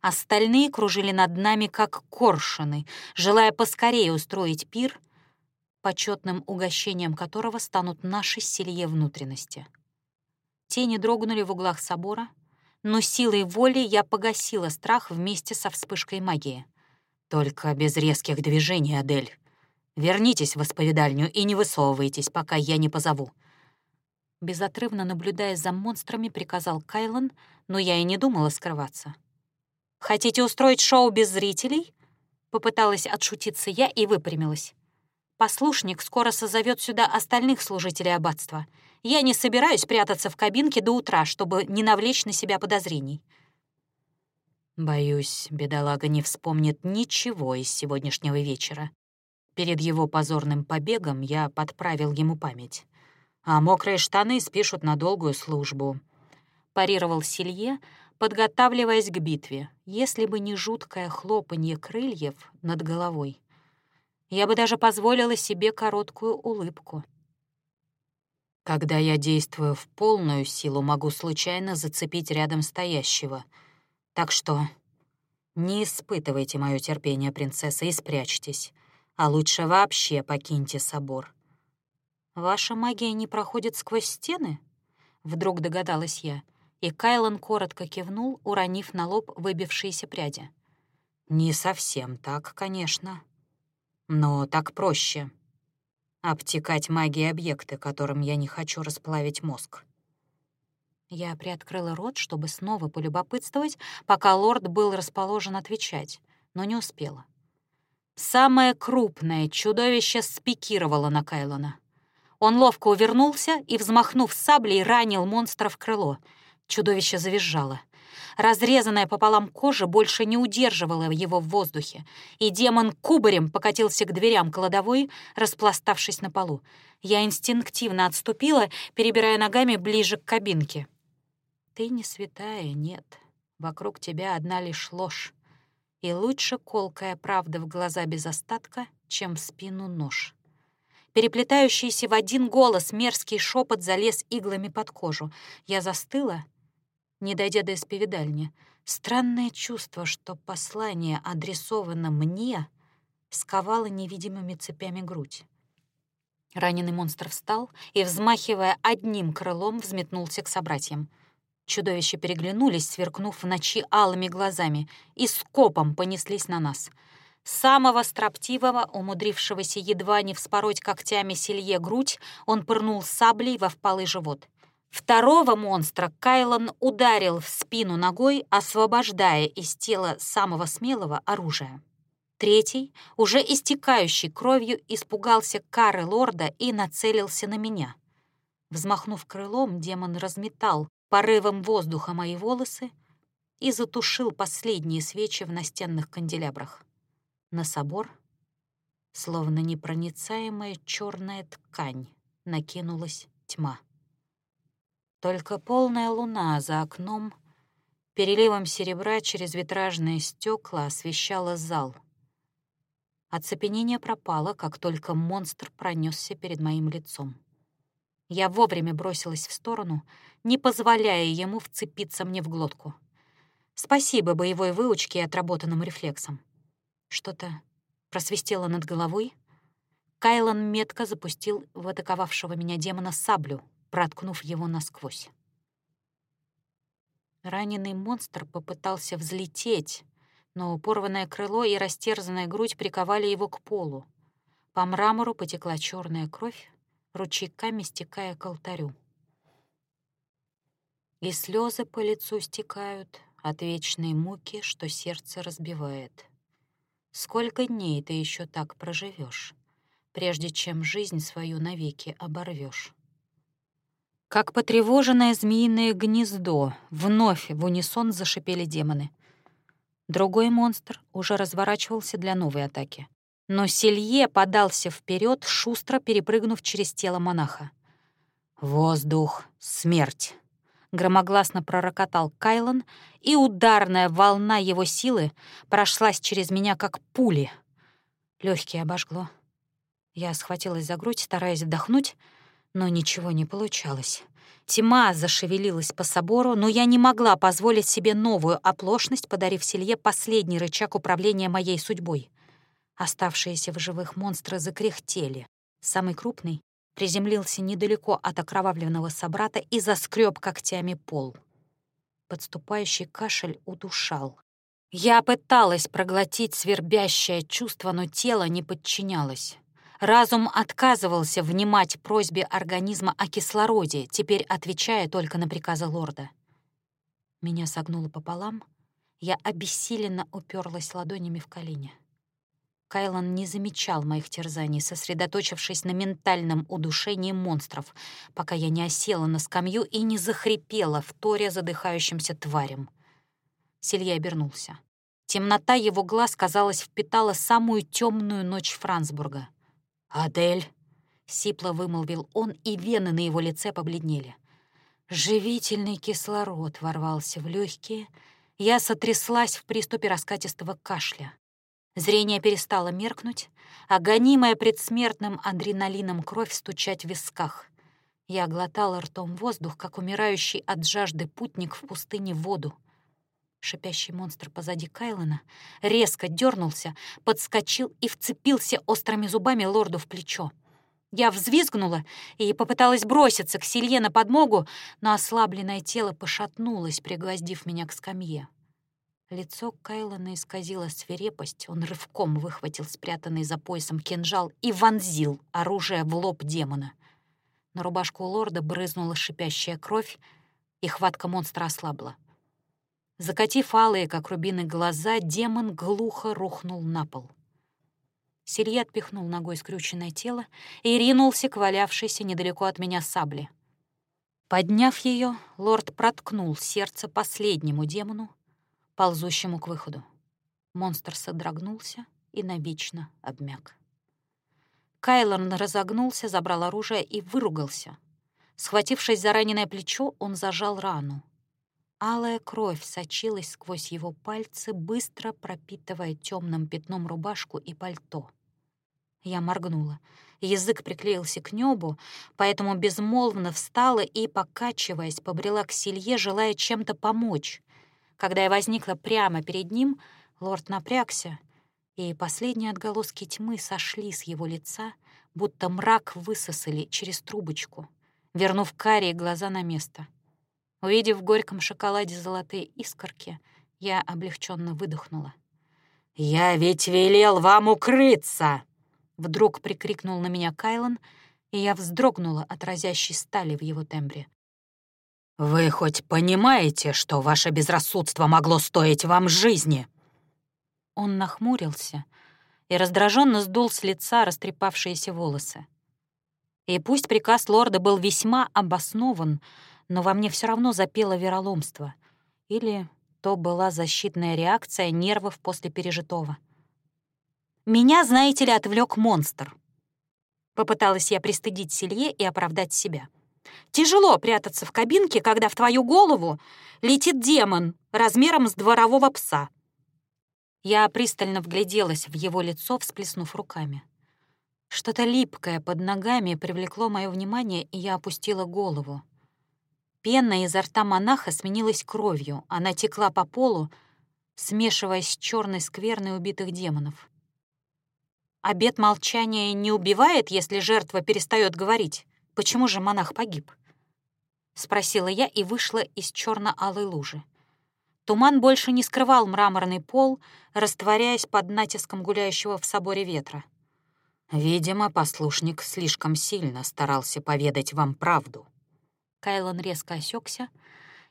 Остальные кружили над нами, как коршуны, желая поскорее устроить пир, почетным угощением которого станут наши селье внутренности. Тени дрогнули в углах собора, но силой воли я погасила страх вместе со вспышкой магии — только без резких движений, Адель. Вернитесь в исповедальню и не высовывайтесь, пока я не позову. Безотрывно наблюдая за монстрами, приказал Кайлан, но я и не думала скрываться. «Хотите устроить шоу без зрителей?» Попыталась отшутиться я и выпрямилась. «Послушник скоро созовет сюда остальных служителей аббатства. Я не собираюсь прятаться в кабинке до утра, чтобы не навлечь на себя подозрений». Боюсь, бедолага не вспомнит ничего из сегодняшнего вечера. Перед его позорным побегом я подправил ему память. А мокрые штаны спишут на долгую службу. Парировал Силье, подготавливаясь к битве, если бы не жуткое хлопанье крыльев над головой. Я бы даже позволила себе короткую улыбку. Когда я действую в полную силу, могу случайно зацепить рядом стоящего — так что не испытывайте мое терпение, принцесса, и спрячьтесь. А лучше вообще покиньте собор. Ваша магия не проходит сквозь стены? Вдруг догадалась я, и Кайлан коротко кивнул, уронив на лоб выбившиеся пряди. Не совсем так, конечно. Но так проще. Обтекать магией объекты, которым я не хочу расплавить мозг. Я приоткрыла рот, чтобы снова полюбопытствовать, пока лорд был расположен отвечать, но не успела. Самое крупное чудовище спикировало на Кайлона. Он ловко увернулся и, взмахнув саблей, ранил монстра в крыло. Чудовище завизжало. Разрезанная пополам кожа больше не удерживала его в воздухе, и демон кубарем покатился к дверям кладовой, распластавшись на полу. Я инстинктивно отступила, перебирая ногами ближе к кабинке. «Ты не святая, нет. Вокруг тебя одна лишь ложь. И лучше колкая правда в глаза без остатка, чем в спину нож». Переплетающийся в один голос мерзкий шепот залез иглами под кожу. Я застыла, не дойдя до исповедальни. Странное чувство, что послание адресовано мне, сковало невидимыми цепями грудь. Раненый монстр встал и, взмахивая одним крылом, взметнулся к собратьям. Чудовища переглянулись, сверкнув в ночи алыми глазами, и скопом понеслись на нас — Самого строптивого, умудрившегося едва не вспороть когтями селье грудь, он пырнул саблей во впалый живот. Второго монстра Кайлан ударил в спину ногой, освобождая из тела самого смелого оружие. Третий, уже истекающий кровью, испугался кары лорда и нацелился на меня. Взмахнув крылом, демон разметал порывом воздуха мои волосы и затушил последние свечи в настенных канделябрах. На собор, словно непроницаемая черная ткань, накинулась тьма. Только полная луна за окном переливом серебра через витражные стекла освещала зал. Оцепенение пропало, как только монстр пронесся перед моим лицом. Я вовремя бросилась в сторону, не позволяя ему вцепиться мне в глотку. Спасибо боевой выучке и отработанным рефлексам. Что-то просвистело над головой. Кайлан метко запустил в атаковавшего меня демона саблю, проткнув его насквозь. Раненый монстр попытался взлететь, но порванное крыло и растерзанная грудь приковали его к полу. По мрамору потекла черная кровь, ручейками стекая к алтарю. И слезы по лицу стекают от вечной муки, что сердце разбивает. Сколько дней ты еще так проживешь, прежде чем жизнь свою навеки оборвешь? Как потревоженное змеиное гнездо, вновь в унисон зашипели демоны. Другой монстр уже разворачивался для новой атаки. Но Селье подался вперед, шустро перепрыгнув через тело монаха. «Воздух, смерть!» громогласно пророкотал Кайлан, и ударная волна его силы прошлась через меня, как пули. Легкие обожгло. Я схватилась за грудь, стараясь вдохнуть, но ничего не получалось. Тьма зашевелилась по собору, но я не могла позволить себе новую оплошность, подарив Селье последний рычаг управления моей судьбой. Оставшиеся в живых монстры закряхтели. Самый крупный приземлился недалеко от окровавленного собрата и заскреб когтями пол. Подступающий кашель удушал. Я пыталась проглотить свербящее чувство, но тело не подчинялось. Разум отказывался внимать просьбе организма о кислороде, теперь отвечая только на приказы лорда. Меня согнуло пополам, я обессиленно уперлась ладонями в колени. Кайлан не замечал моих терзаний, сосредоточившись на ментальном удушении монстров, пока я не осела на скамью и не захрипела в торе задыхающимся тварям. Силья обернулся. Темнота его глаз, казалось, впитала самую темную ночь Франсбурга. «Адель!» — сипло вымолвил он, и вены на его лице побледнели. Живительный кислород ворвался в легкие. Я сотряслась в приступе раскатистого кашля. Зрение перестало меркнуть, а гонимая предсмертным адреналином кровь стучать в висках. Я глотала ртом воздух, как умирающий от жажды путник в пустыне воду. Шипящий монстр позади Кайлона резко дернулся, подскочил и вцепился острыми зубами лорду в плечо. Я взвизгнула и попыталась броситься к Силье на подмогу, но ослабленное тело пошатнулось, пригвоздив меня к скамье. Лицо Кайлона исказило свирепость, он рывком выхватил спрятанный за поясом кинжал и вонзил оружие в лоб демона. На рубашку лорда брызнула шипящая кровь, и хватка монстра ослабла. Закатив алые, как рубины, глаза, демон глухо рухнул на пол. Силье отпихнул ногой скрюченное тело и ринулся к валявшейся недалеко от меня сабле. Подняв ее, лорд проткнул сердце последнему демону, ползущему к выходу. Монстр содрогнулся и навечно обмяк. Кайлорн разогнулся, забрал оружие и выругался. Схватившись за раненое плечо, он зажал рану. Алая кровь сочилась сквозь его пальцы, быстро пропитывая темным пятном рубашку и пальто. Я моргнула. Язык приклеился к небу, поэтому безмолвно встала и, покачиваясь, побрела к Силье, желая чем-то помочь. Когда я возникла прямо перед ним, лорд напрягся, и последние отголоски тьмы сошли с его лица, будто мрак высосали через трубочку, вернув карие глаза на место. Увидев в горьком шоколаде золотые искорки, я облегченно выдохнула. «Я ведь велел вам укрыться!» Вдруг прикрикнул на меня Кайлан, и я вздрогнула от разящей стали в его тембре. «Вы хоть понимаете, что ваше безрассудство могло стоить вам жизни?» Он нахмурился и раздраженно сдул с лица растрепавшиеся волосы. И пусть приказ лорда был весьма обоснован, но во мне все равно запело вероломство. Или то была защитная реакция нервов после пережитого. Меня, знаете ли, отвлек монстр. Попыталась я пристыдить Селье и оправдать себя. Тяжело прятаться в кабинке, когда в твою голову летит демон размером с дворового пса. Я пристально вгляделась в его лицо, всплеснув руками. Что-то липкое под ногами привлекло мое внимание, и я опустила голову. Пена изо рта монаха сменилась кровью, она текла по полу, смешиваясь с черной скверной убитых демонов. Обет молчания не убивает, если жертва перестает говорить. Почему же монах погиб? Спросила я и вышла из черно-алой лужи. Туман больше не скрывал мраморный пол, растворяясь под натиском гуляющего в соборе ветра. «Видимо, послушник слишком сильно старался поведать вам правду». Кайлон резко осекся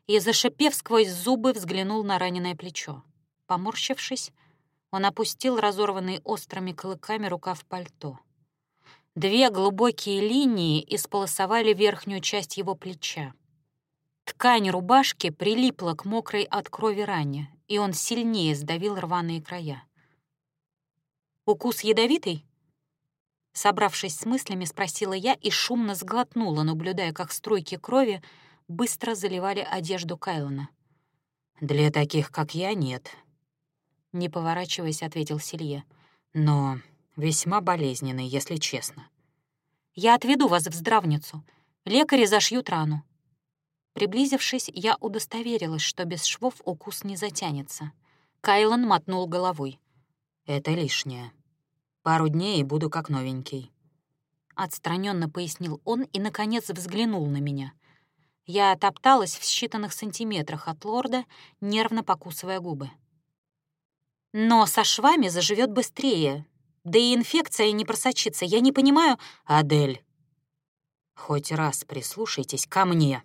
и, зашипев сквозь зубы, взглянул на раненое плечо. Поморщившись, он опустил разорванный острыми клыками рукав пальто. Две глубокие линии исполосовали верхнюю часть его плеча. Ткань рубашки прилипла к мокрой от крови ране, и он сильнее сдавил рваные края. «Укус ядовитый?» Собравшись с мыслями, спросила я и шумно сглотнула, наблюдая, как струйки крови быстро заливали одежду Кайлона. «Для таких, как я, нет», не поворачиваясь, ответил Селье. «Но весьма болезненный, если честно». «Я отведу вас в здравницу. Лекари зашьют рану». Приблизившись, я удостоверилась, что без швов укус не затянется. Кайлан мотнул головой. «Это лишнее. Пару дней и буду как новенький». Отстраненно пояснил он и, наконец, взглянул на меня. Я топталась в считанных сантиметрах от лорда, нервно покусывая губы. Но со швами заживет быстрее. Да и инфекция не просочится. Я не понимаю... Адель, хоть раз прислушайтесь ко мне.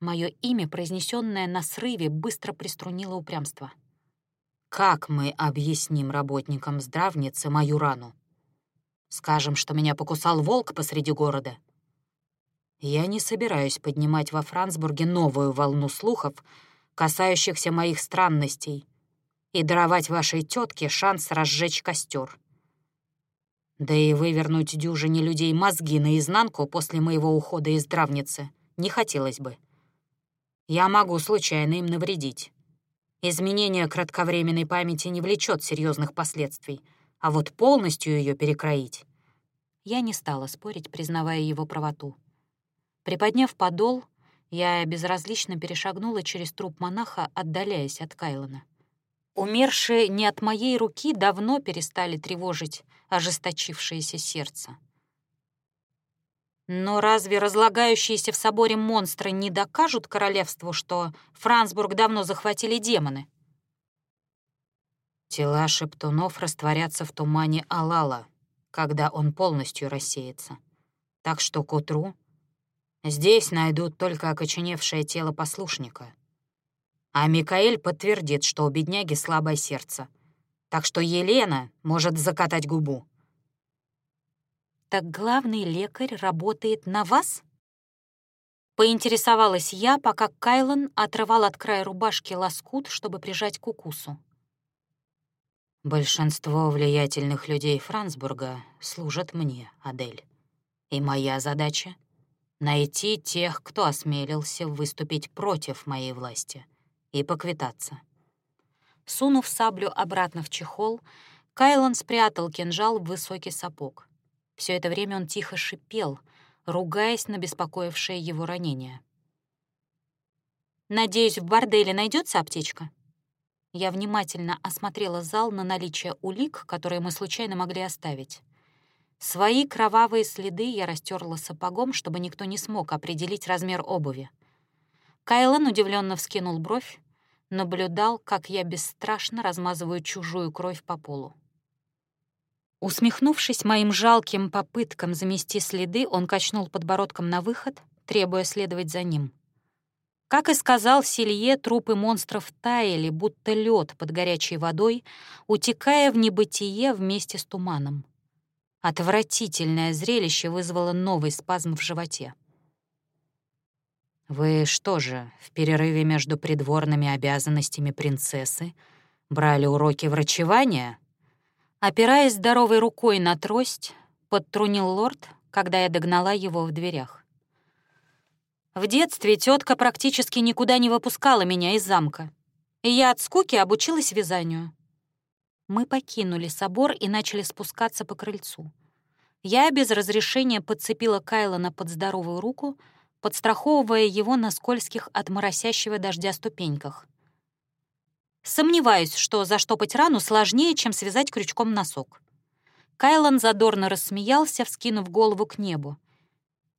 Мое имя, произнесенное на срыве, быстро приструнило упрямство. Как мы объясним работникам здравницы мою рану? Скажем, что меня покусал волк посреди города. Я не собираюсь поднимать во Франсбурге новую волну слухов, касающихся моих странностей, и даровать вашей тетке шанс разжечь костер. Да и вывернуть дюжине людей мозги наизнанку после моего ухода из здравницы не хотелось бы. Я могу случайно им навредить. Изменение кратковременной памяти не влечет серьезных последствий, а вот полностью ее перекроить... Я не стала спорить, признавая его правоту. Приподняв подол, я безразлично перешагнула через труп монаха, отдаляясь от Кайлона. Умершие не от моей руки давно перестали тревожить ожесточившееся сердце. Но разве разлагающиеся в соборе монстры не докажут королевству, что Франсбург давно захватили демоны? Тела шептунов растворятся в тумане Алала, когда он полностью рассеется. Так что к утру здесь найдут только окоченевшее тело послушника — а Микаэль подтвердит, что у бедняги слабое сердце. Так что Елена может закатать губу. «Так главный лекарь работает на вас?» Поинтересовалась я, пока Кайлан отрывал от края рубашки лоскут, чтобы прижать к укусу. «Большинство влиятельных людей Франсбурга служат мне, Адель. И моя задача — найти тех, кто осмелился выступить против моей власти и поквитаться». Сунув саблю обратно в чехол, Кайлан спрятал кинжал в высокий сапог. Все это время он тихо шипел, ругаясь на беспокоившее его ранение. «Надеюсь, в борделе найдется аптечка?» Я внимательно осмотрела зал на наличие улик, которые мы случайно могли оставить. Свои кровавые следы я растерла сапогом, чтобы никто не смог определить размер обуви. Кайлан удивленно вскинул бровь, наблюдал, как я бесстрашно размазываю чужую кровь по полу. Усмехнувшись моим жалким попыткам замести следы, он качнул подбородком на выход, требуя следовать за ним. Как и сказал Силье, трупы монстров таяли, будто лед под горячей водой, утекая в небытие вместе с туманом. Отвратительное зрелище вызвало новый спазм в животе. «Вы что же, в перерыве между придворными обязанностями принцессы брали уроки врачевания?» Опираясь здоровой рукой на трость, подтрунил лорд, когда я догнала его в дверях. В детстве тетка практически никуда не выпускала меня из замка, и я от скуки обучилась вязанию. Мы покинули собор и начали спускаться по крыльцу. Я без разрешения подцепила Кайлона под здоровую руку, подстраховывая его на скользких от моросящего дождя ступеньках. Сомневаюсь, что заштопать рану сложнее, чем связать крючком носок. Кайлан задорно рассмеялся, вскинув голову к небу.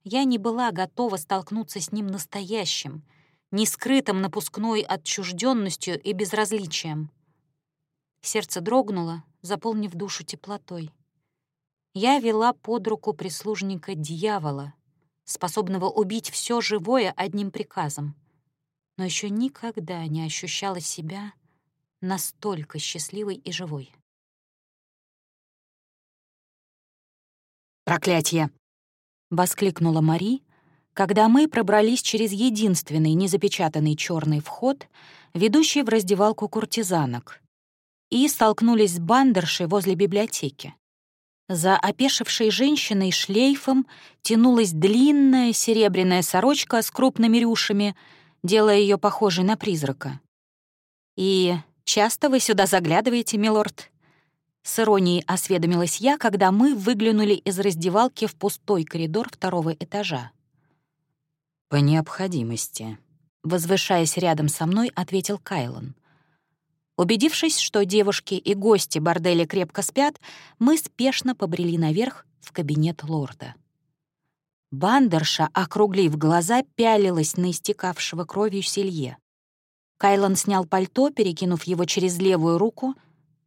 Я не была готова столкнуться с ним настоящим, не скрытым напускной отчужденностью и безразличием. Сердце дрогнуло, заполнив душу теплотой. Я вела под руку прислужника дьявола, способного убить все живое одним приказом, но еще никогда не ощущала себя настолько счастливой и живой. «Проклятье!» — воскликнула Мари, когда мы пробрались через единственный незапечатанный черный вход, ведущий в раздевалку куртизанок, и столкнулись с бандершей возле библиотеки. За опешившей женщиной шлейфом тянулась длинная серебряная сорочка с крупными рюшами, делая ее похожей на призрака. И «Часто вы сюда заглядываете, милорд?» С иронией осведомилась я, когда мы выглянули из раздевалки в пустой коридор второго этажа. «По необходимости», — возвышаясь рядом со мной, ответил Кайлан. Убедившись, что девушки и гости борделя крепко спят, мы спешно побрели наверх в кабинет лорда. Бандерша, округлив глаза, пялилась на истекавшего кровью селье. Кайлан снял пальто, перекинув его через левую руку,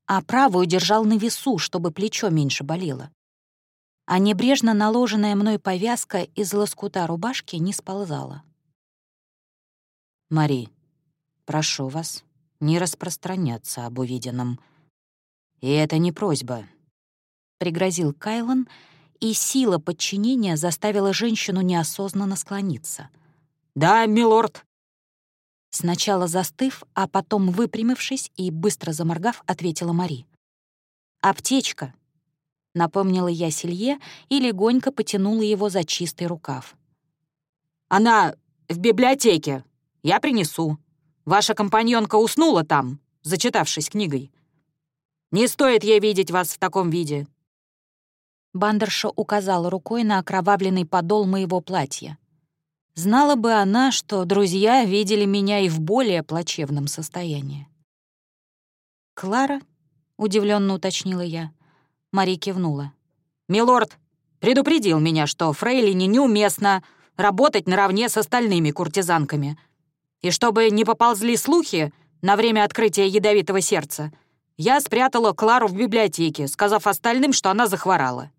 а правую держал на весу, чтобы плечо меньше болело. А небрежно наложенная мной повязка из лоскута рубашки не сползала. «Мари, прошу вас не распространяться об увиденном. И это не просьба», — пригрозил Кайлан, и сила подчинения заставила женщину неосознанно склониться. «Да, милорд», Сначала застыв, а потом выпрямившись и быстро заморгав, ответила Мари. «Аптечка», — напомнила я Селье и легонько потянула его за чистый рукав. «Она в библиотеке. Я принесу. Ваша компаньонка уснула там, зачитавшись книгой. Не стоит ей видеть вас в таком виде». Бандерша указала рукой на окровавленный подол моего платья. Знала бы она, что друзья видели меня и в более плачевном состоянии. «Клара?» — удивленно уточнила я. Мари кивнула. «Милорд предупредил меня, что Фрейлине неуместно работать наравне с остальными куртизанками. И чтобы не поползли слухи на время открытия ядовитого сердца, я спрятала Клару в библиотеке, сказав остальным, что она захворала.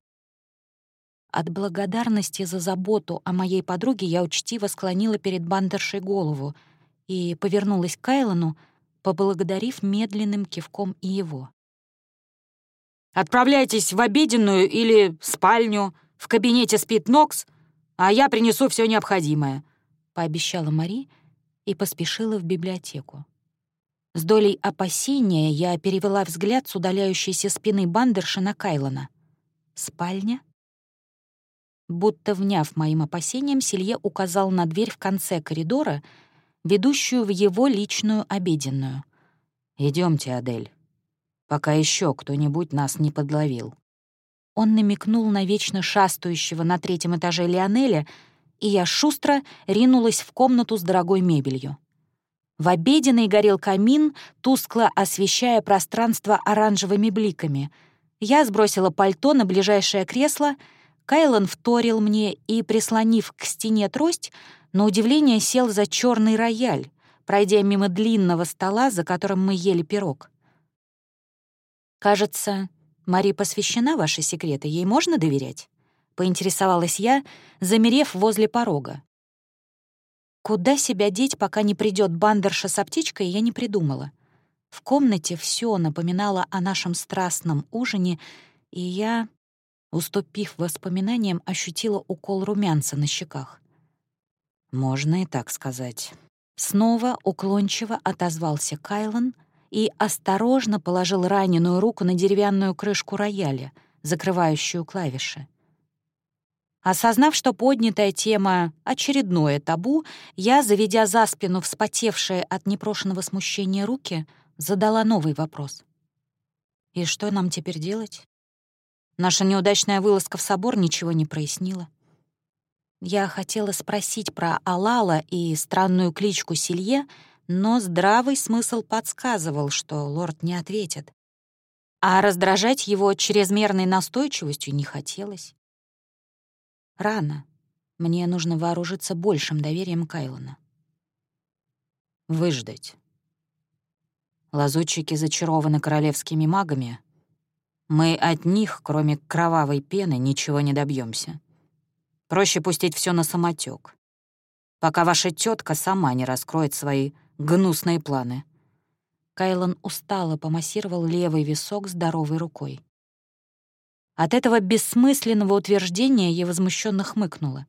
От благодарности за заботу о моей подруге я учтиво склонила перед бандершей голову и повернулась к Кайлону, поблагодарив медленным кивком и его. «Отправляйтесь в обеденную или спальню, в кабинете спит Нокс, а я принесу все необходимое. пообещала Мари и поспешила в библиотеку. С долей опасения я перевела взгляд с удаляющейся спины бандерши на Кайлона. «Спальня?» Будто вняв моим опасениям, Селье указал на дверь в конце коридора, ведущую в его личную обеденную. Идемте, Адель, пока еще кто-нибудь нас не подловил». Он намекнул на вечно шастающего на третьем этаже Лионеля, и я шустро ринулась в комнату с дорогой мебелью. В обеденной горел камин, тускло освещая пространство оранжевыми бликами. Я сбросила пальто на ближайшее кресло, Кайлан вторил мне и, прислонив к стене трость, на удивление сел за черный рояль, пройдя мимо длинного стола, за которым мы ели пирог. «Кажется, Мари посвящена ваши секреты, ей можно доверять?» — поинтересовалась я, замерев возле порога. Куда себя деть, пока не придет бандерша с аптечкой, я не придумала. В комнате все напоминало о нашем страстном ужине, и я, уступив воспоминаниям, ощутила укол румянца на щеках. «Можно и так сказать». Снова уклончиво отозвался Кайлан и осторожно положил раненую руку на деревянную крышку рояля, закрывающую клавиши. Осознав, что поднятая тема — очередное табу, я, заведя за спину вспотевшие от непрошенного смущения руки, задала новый вопрос. «И что нам теперь делать?» Наша неудачная вылазка в собор ничего не прояснила. Я хотела спросить про Алала и странную кличку Силье, но здравый смысл подсказывал, что лорд не ответит. А раздражать его чрезмерной настойчивостью не хотелось. Рано. Мне нужно вооружиться большим доверием Кайлона. Выждать. Лазутчики зачарованы королевскими магами. Мы от них, кроме кровавой пены, ничего не добьемся. Проще пустить все на самотек, пока ваша тетка сама не раскроет свои гнусные планы. Кайлон устало помассировал левый висок здоровой рукой. От этого бессмысленного утверждения я возмущенно хмыкнула.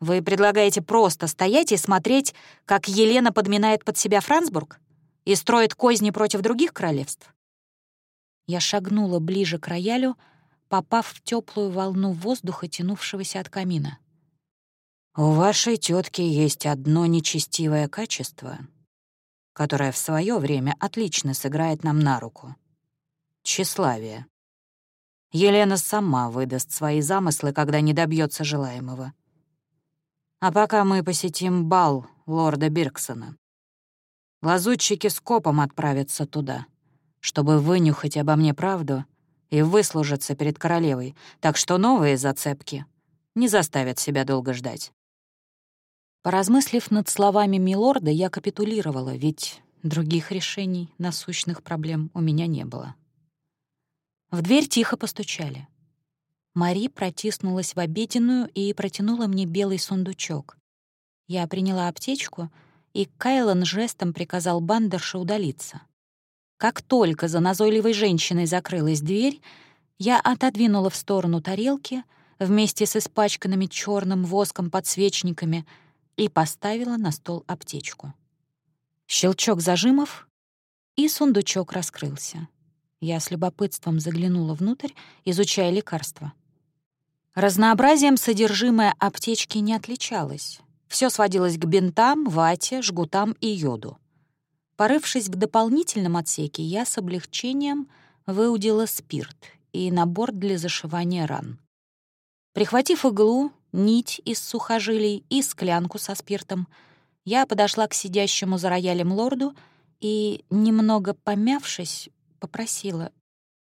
«Вы предлагаете просто стоять и смотреть, как Елена подминает под себя Франсбург и строит козни против других королевств?» Я шагнула ближе к роялю, попав в теплую волну воздуха, тянувшегося от камина. «У вашей тетки есть одно нечестивое качество, которое в свое время отлично сыграет нам на руку — тщеславие. Елена сама выдаст свои замыслы, когда не добьется желаемого. А пока мы посетим бал лорда Бирксона. Лазутчики скопом отправятся туда, чтобы вынюхать обо мне правду и выслужиться перед королевой, так что новые зацепки не заставят себя долго ждать. Поразмыслив над словами милорда, я капитулировала, ведь других решений насущных проблем у меня не было. В дверь тихо постучали. Мари протиснулась в обеденную и протянула мне белый сундучок. Я приняла аптечку, и Кайлан жестом приказал бандерше удалиться. Как только за назойливой женщиной закрылась дверь, я отодвинула в сторону тарелки вместе с испачканными черным воском подсвечниками и поставила на стол аптечку. Щелчок зажимов, и сундучок раскрылся. Я с любопытством заглянула внутрь, изучая лекарства. Разнообразием содержимое аптечки не отличалось. Все сводилось к бинтам, вате, жгутам и йоду. Порывшись в дополнительном отсеке, я с облегчением выудила спирт и набор для зашивания ран. Прихватив иглу, нить из сухожилий и склянку со спиртом, я подошла к сидящему за роялем лорду и, немного помявшись, попросила,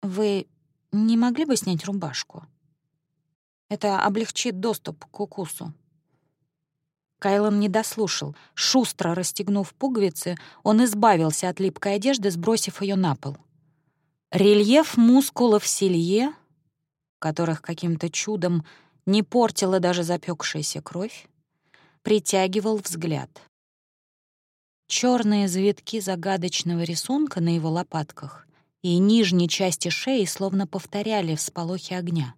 «Вы не могли бы снять рубашку? Это облегчит доступ к укусу». Кайлан не дослушал. Шустро расстегнув пуговицы, он избавился от липкой одежды, сбросив ее на пол. Рельеф мускулов селье, которых каким-то чудом не портила даже запекшаяся кровь, притягивал взгляд. Черные завитки загадочного рисунка на его лопатках и нижней части шеи словно повторяли всполохи огня.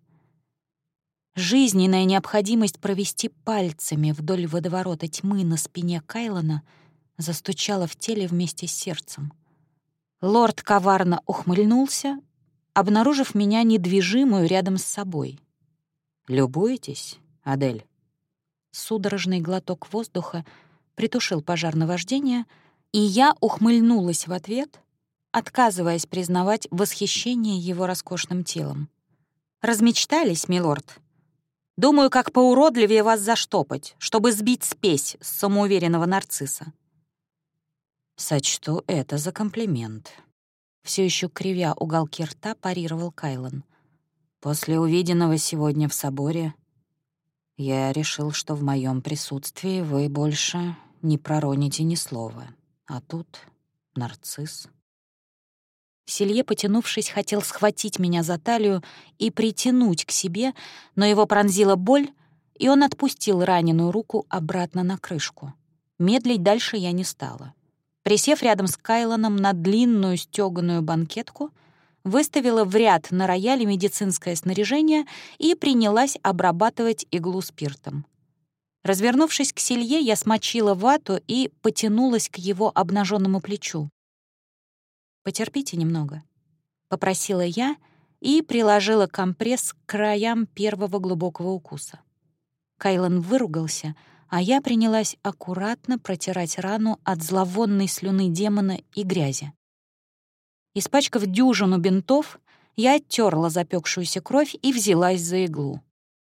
Жизненная необходимость провести пальцами вдоль водоворота тьмы на спине Кайлона застучала в теле вместе с сердцем. Лорд коварно ухмыльнулся, обнаружив меня недвижимую рядом с собой. «Любуетесь, Адель?» Судорожный глоток воздуха притушил пожар наваждения, и я ухмыльнулась в ответ, отказываясь признавать восхищение его роскошным телом. «Размечтались, милорд? Думаю, как поуродливее вас заштопать, чтобы сбить спесь с самоуверенного нарцисса». «Сочту это за комплимент», — все еще кривя уголки рта парировал Кайлан. «После увиденного сегодня в соборе я решил, что в моем присутствии вы больше не пророните ни слова. А тут нарцисс». Селье, потянувшись, хотел схватить меня за талию и притянуть к себе, но его пронзила боль, и он отпустил раненую руку обратно на крышку. Медлить дальше я не стала. Присев рядом с Кайлоном на длинную стёганую банкетку, выставила в ряд на рояле медицинское снаряжение и принялась обрабатывать иглу спиртом. Развернувшись к Селье, я смочила вату и потянулась к его обнаженному плечу. «Потерпите немного», — попросила я и приложила компресс к краям первого глубокого укуса. Кайлан выругался, а я принялась аккуратно протирать рану от зловонной слюны демона и грязи. Испачкав дюжину бинтов, я оттерла запекшуюся кровь и взялась за иглу.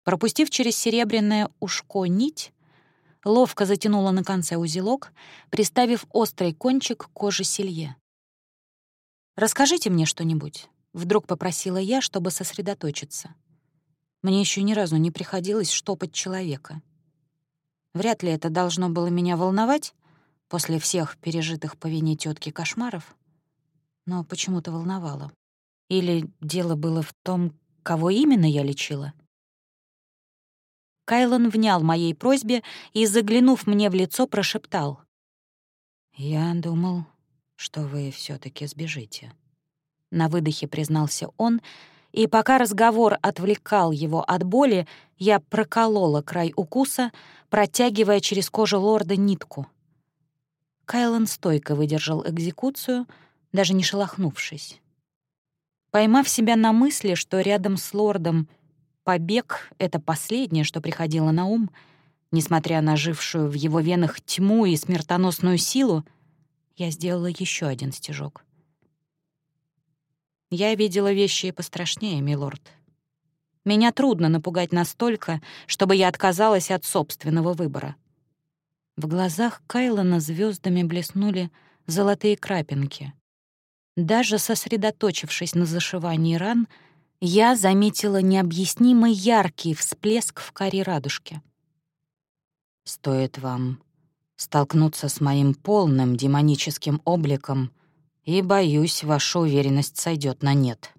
Пропустив через серебряное ушко нить, ловко затянула на конце узелок, приставив острый кончик к коже селье. «Расскажите мне что-нибудь», — вдруг попросила я, чтобы сосредоточиться. Мне еще ни разу не приходилось штопать человека. Вряд ли это должно было меня волновать после всех пережитых по вине тетки кошмаров, но почему-то волновало. Или дело было в том, кого именно я лечила? Кайлон внял моей просьбе и, заглянув мне в лицо, прошептал. «Я думал, что вы все таки сбежите. На выдохе признался он, и пока разговор отвлекал его от боли, я проколола край укуса, протягивая через кожу лорда нитку. Кайлан стойко выдержал экзекуцию, даже не шелохнувшись. Поймав себя на мысли, что рядом с лордом побег — это последнее, что приходило на ум, несмотря на жившую в его венах тьму и смертоносную силу, я сделала еще один стежок. Я видела вещи и пострашнее, милорд. Меня трудно напугать настолько, чтобы я отказалась от собственного выбора. В глазах Кайлона звездами блеснули золотые крапинки. Даже сосредоточившись на зашивании ран, я заметила необъяснимо яркий всплеск в коре радужки. «Стоит вам столкнуться с моим полным демоническим обликом, и, боюсь, ваша уверенность сойдет на нет».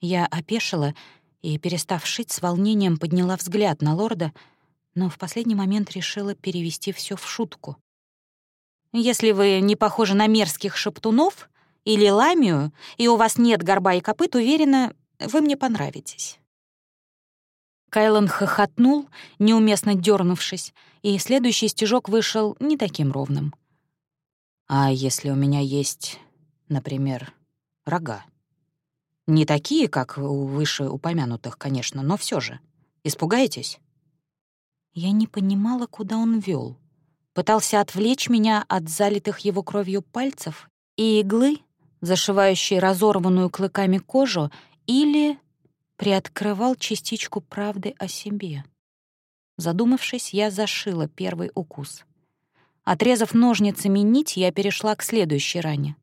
Я опешила и, перестав шить, с волнением подняла взгляд на лорда, но в последний момент решила перевести все в шутку. «Если вы не похожи на мерзких шептунов или ламию, и у вас нет горба и копыт, уверена, вы мне понравитесь». Кайлан хохотнул, неуместно дернувшись, и следующий стежок вышел не таким ровным. «А если у меня есть, например, рога?» «Не такие, как у вышеупомянутых, конечно, но все же. Испугаетесь?» Я не понимала, куда он вел. Пытался отвлечь меня от залитых его кровью пальцев и иглы, зашивающей разорванную клыками кожу, или приоткрывал частичку правды о себе. Задумавшись, я зашила первый укус. Отрезав ножницами нить, я перешла к следующей ране.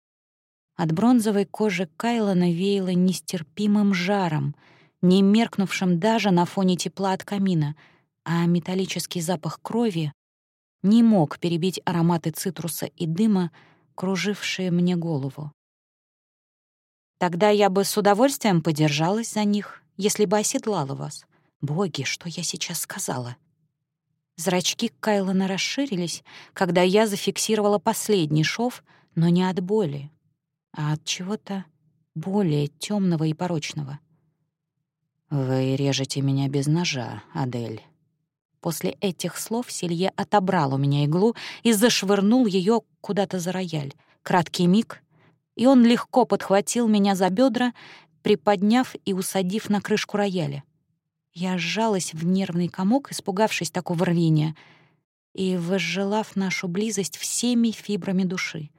От бронзовой кожи Кайлона веяло нестерпимым жаром, не меркнувшим даже на фоне тепла от камина, а металлический запах крови не мог перебить ароматы цитруса и дыма, кружившие мне голову. Тогда я бы с удовольствием подержалась за них, если бы оседлала вас. Боги, что я сейчас сказала? Зрачки Кайлона расширились, когда я зафиксировала последний шов, но не от боли, а от чего-то более темного и порочного. «Вы режете меня без ножа, Адель». После этих слов Селье отобрал у меня иглу и зашвырнул ее куда-то за рояль. Краткий миг, и он легко подхватил меня за бедра, приподняв и усадив на крышку рояля. Я сжалась в нервный комок, испугавшись такого рвения, и возжелав нашу близость всеми фибрами души.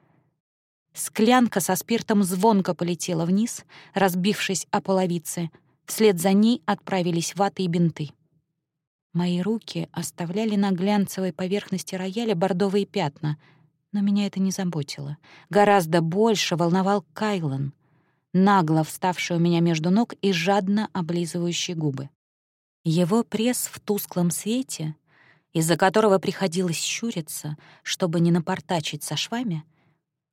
Склянка со спиртом звонко полетела вниз, разбившись о половице. Вслед за ней отправились ваты и бинты. Мои руки оставляли на глянцевой поверхности рояля бордовые пятна, но меня это не заботило. Гораздо больше волновал Кайлан, нагло вставший у меня между ног и жадно облизывающий губы. Его пресс в тусклом свете, из-за которого приходилось щуриться, чтобы не напортачить со швами,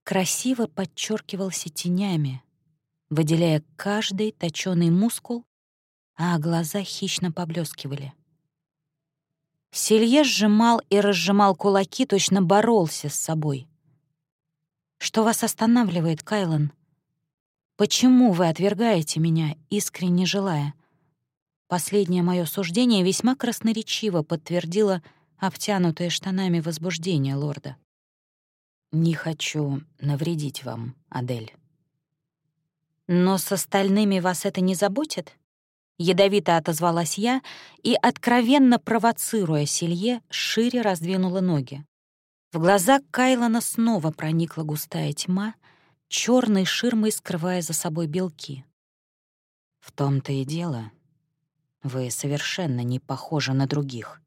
красиво подчеркивался тенями, выделяя каждый точёный мускул, а глаза хищно поблескивали. Селье сжимал и разжимал кулаки, точно боролся с собой. «Что вас останавливает, Кайлан? Почему вы отвергаете меня, искренне желая?» Последнее мое суждение весьма красноречиво подтвердило обтянутое штанами возбуждение лорда. «Не хочу навредить вам, Адель». «Но с остальными вас это не заботит?» Ядовито отозвалась я и, откровенно провоцируя Селье, шире раздвинула ноги. В глаза Кайлона снова проникла густая тьма, черной ширмой скрывая за собой белки. «В том-то и дело. Вы совершенно не похожи на других.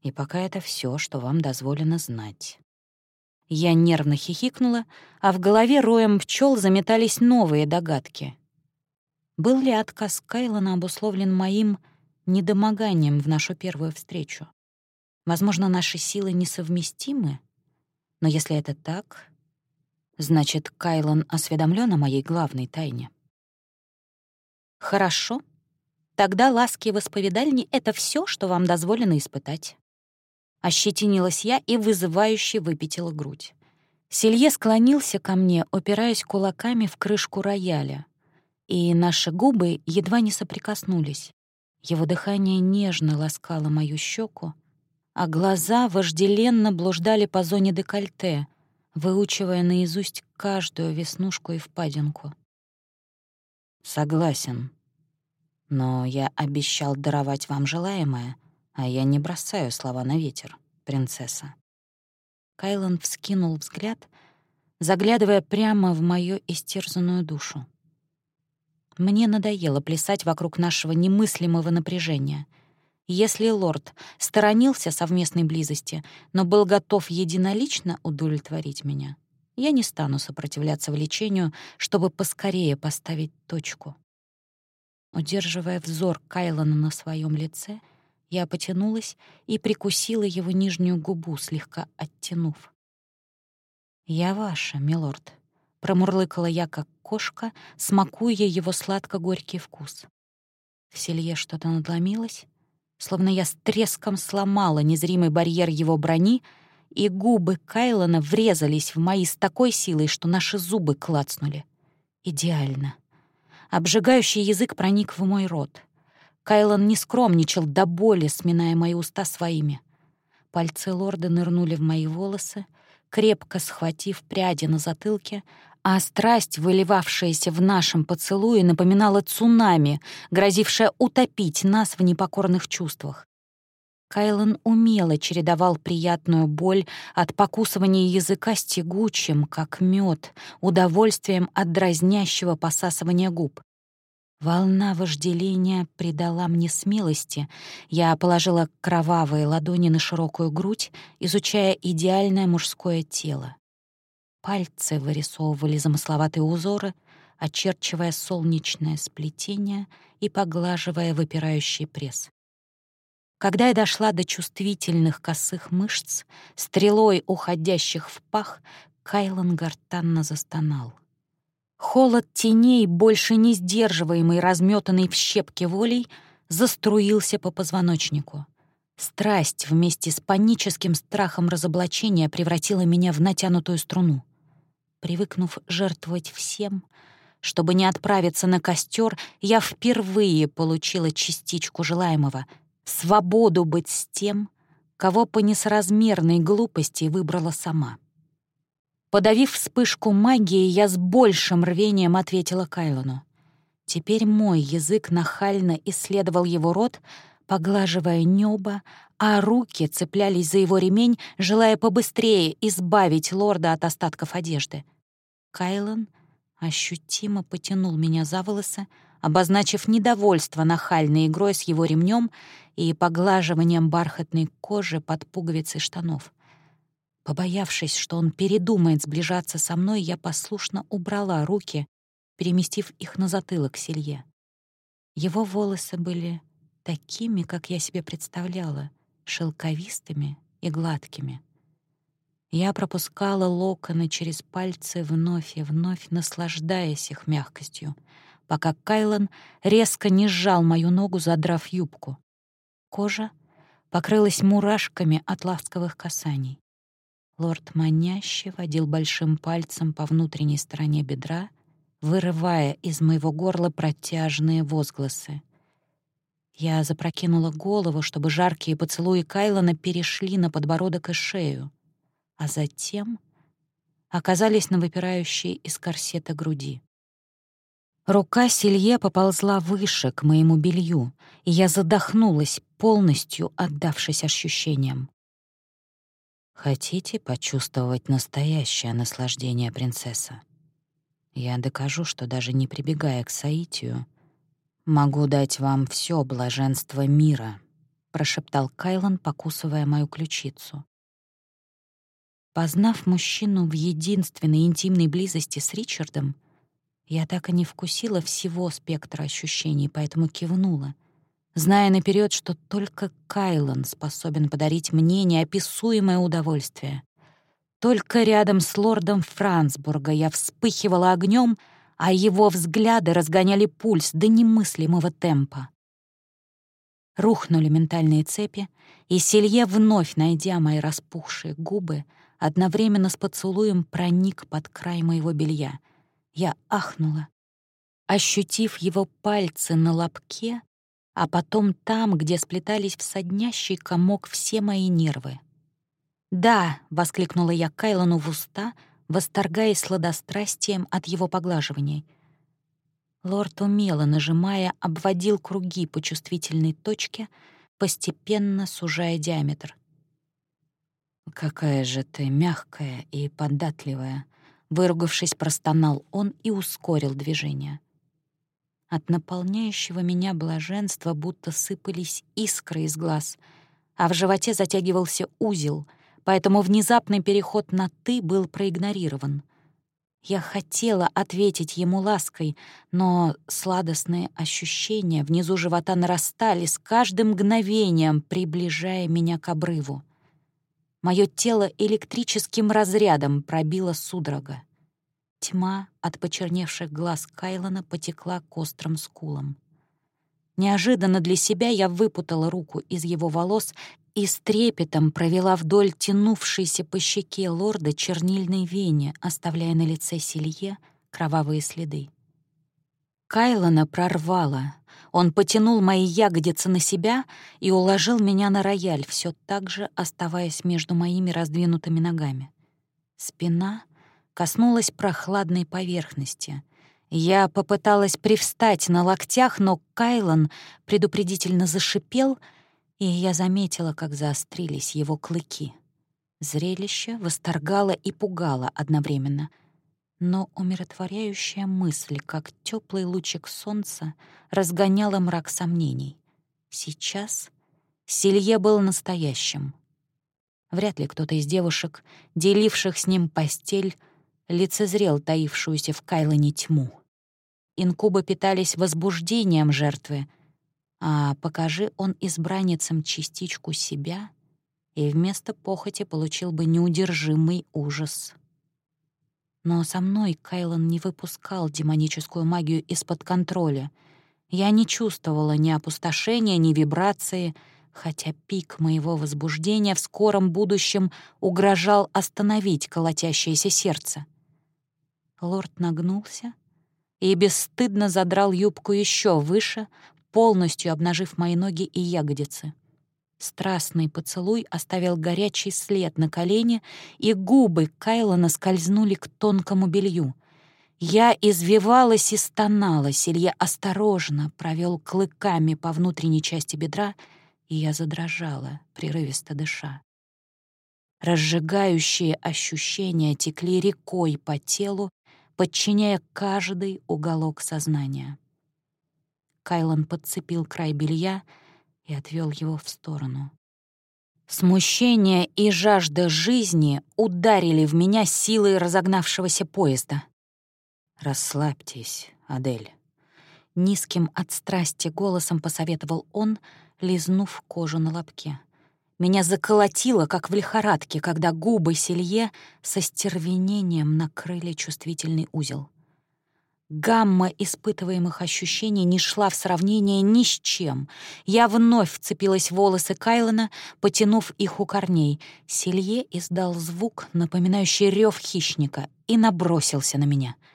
И пока это все, что вам дозволено знать». Я нервно хихикнула, а в голове роем пчел заметались новые догадки — был ли отказ Кайлона обусловлен моим недомоганием в нашу первую встречу? Возможно, наши силы несовместимы, но если это так, значит, Кайлон осведомлен о моей главной тайне. Хорошо. Тогда ласки в исповедальне — это все, что вам дозволено испытать. Ощетинилась я и вызывающе выпятила грудь. Селье склонился ко мне, опираясь кулаками в крышку рояля, и наши губы едва не соприкоснулись. Его дыхание нежно ласкало мою щеку, а глаза вожделенно блуждали по зоне декольте, выучивая наизусть каждую веснушку и впадинку. «Согласен. Но я обещал даровать вам желаемое, а я не бросаю слова на ветер, принцесса». Кайлан вскинул взгляд, заглядывая прямо в мою истерзанную душу. Мне надоело плясать вокруг нашего немыслимого напряжения. Если лорд сторонился совместной близости, но был готов единолично удовлетворить меня, я не стану сопротивляться влечению, чтобы поскорее поставить точку. Удерживая взор Кайлона на своем лице, я потянулась и прикусила его нижнюю губу, слегка оттянув. «Я ваша, милорд», — промурлыкала я, как кошка, смакуя его сладко-горький вкус. В селье что-то надломилось, словно я с треском сломала незримый барьер его брони, и губы Кайлона врезались в мои с такой силой, что наши зубы клацнули. Идеально. Обжигающий язык проник в мой рот. Кайлон не скромничал до боли, сминая мои уста своими. Пальцы лорда нырнули в мои волосы, крепко схватив пряди на затылке, а страсть, выливавшаяся в нашем поцелуе, напоминала цунами, грозившее утопить нас в непокорных чувствах. Кайлан умело чередовал приятную боль от покусывания языка с тягучим, как мед, удовольствием от дразнящего посасывания губ. Волна вожделения придала мне смелости. Я положила кровавые ладони на широкую грудь, изучая идеальное мужское тело. Пальцы вырисовывали замысловатые узоры, очерчивая солнечное сплетение и поглаживая выпирающий пресс. Когда я дошла до чувствительных косых мышц, стрелой уходящих в пах, Кайлан гортанно застонал. Холод теней, больше не сдерживаемый, разметанный в щепки волей, заструился по позвоночнику. Страсть вместе с паническим страхом разоблачения превратила меня в натянутую струну. Привыкнув жертвовать всем, чтобы не отправиться на костер, я впервые получила частичку желаемого — свободу быть с тем, кого по несоразмерной глупости выбрала сама. Подавив вспышку магии, я с большим рвением ответила Кайлону. Теперь мой язык нахально исследовал его рот, поглаживая небо, а руки цеплялись за его ремень, желая побыстрее избавить лорда от остатков одежды. Кайлон ощутимо потянул меня за волосы, обозначив недовольство нахальной игрой с его ремнем и поглаживанием бархатной кожи под пуговицей штанов. Побоявшись, что он передумает сближаться со мной, я послушно убрала руки, переместив их на затылок Селье. Его волосы были такими, как я себе представляла, шелковистыми и гладкими. Я пропускала локоны через пальцы вновь и вновь, наслаждаясь их мягкостью, пока Кайлан резко не сжал мою ногу, задрав юбку. Кожа покрылась мурашками от ласковых касаний. Лорд маняще водил большим пальцем по внутренней стороне бедра, вырывая из моего горла протяжные возгласы. Я запрокинула голову, чтобы жаркие поцелуи Кайлона перешли на подбородок и шею, а затем оказались на выпирающей из корсета груди. Рука Силье поползла выше, к моему белью, и я задохнулась, полностью отдавшись ощущениям. «Хотите почувствовать настоящее наслаждение, принцесса? Я докажу, что даже не прибегая к Саитию, могу дать вам все блаженство мира», — прошептал Кайлан, покусывая мою ключицу. Познав мужчину в единственной интимной близости с Ричардом, я так и не вкусила всего спектра ощущений, поэтому кивнула, зная наперед, что только Кайлан способен подарить мне неописуемое удовольствие. Только рядом с лордом Франсбурга я вспыхивала огнем, а его взгляды разгоняли пульс до немыслимого темпа. Рухнули ментальные цепи, и Селье, вновь найдя мои распухшие губы, одновременно с поцелуем проник под край моего белья. Я ахнула, ощутив его пальцы на лобке, а потом там, где сплетались в соднящий комок все мои нервы. «Да!» — воскликнула я Кайлону в уста, восторгаясь сладострастием от его поглаживаний. Лорд умело, нажимая, обводил круги по чувствительной точке, постепенно сужая диаметр — «Какая же ты мягкая и податливая!» Выругавшись, простонал он и ускорил движение. От наполняющего меня блаженства будто сыпались искры из глаз, а в животе затягивался узел, поэтому внезапный переход на «ты» был проигнорирован. Я хотела ответить ему лаской, но сладостные ощущения внизу живота нарастали с каждым мгновением, приближая меня к обрыву. Моё тело электрическим разрядом пробило судорога. Тьма от почерневших глаз Кайлона потекла к острым скулам. Неожиданно для себя я выпутала руку из его волос и с трепетом провела вдоль тянувшейся по щеке лорда чернильной вене, оставляя на лице Силье кровавые следы. Кайлона прорвало, он потянул мои ягодицы на себя и уложил меня на рояль, все так же оставаясь между моими раздвинутыми ногами. Спина коснулась прохладной поверхности. Я попыталась привстать на локтях, но Кайлан предупредительно зашипел, и я заметила, как заострились его клыки. Зрелище восторгало и пугало одновременно — но умиротворяющая мысль, как теплый лучик солнца, разгоняла мрак сомнений. Сейчас Силье был настоящим. Вряд ли кто-то из девушек, деливших с ним постель, лицезрел таившуюся в Кайлоне тьму. Инкубы питались возбуждением жертвы, а покажи он избранницам частичку себя, и вместо похоти получил бы неудержимый ужас — но со мной Кайлан не выпускал демоническую магию из-под контроля. Я не чувствовала ни опустошения, ни вибрации, хотя пик моего возбуждения в скором будущем угрожал остановить колотящееся сердце. Лорд нагнулся, и бесстыдно задрал юбку еще выше, полностью обнажив мои ноги и ягодицы. Страстный поцелуй оставил горячий след на колене, и губы Кайлона скользнули к тонкому белью. Я извивалась и стонала, Силья осторожно провел клыками по внутренней части бедра, и я задрожала, прерывисто дыша. Разжигающие ощущения текли рекой по телу, подчиняя каждый уголок сознания. Кайлан подцепил край белья и отвел его в сторону. Смущение и жажда жизни ударили в меня силой разогнавшегося поезда. «Расслабьтесь, Адель», — низким от страсти голосом посоветовал он, лизнув кожу на лобке. Меня заколотило, как в лихорадке, когда губы Селье со стервенением накрыли чувствительный узел. Гамма испытываемых ощущений не шла в сравнение ни с чем. Я вновь вцепилась в волосы Кайлона, потянув их у корней. Селье издал звук, напоминающий рев хищника, и набросился на меня —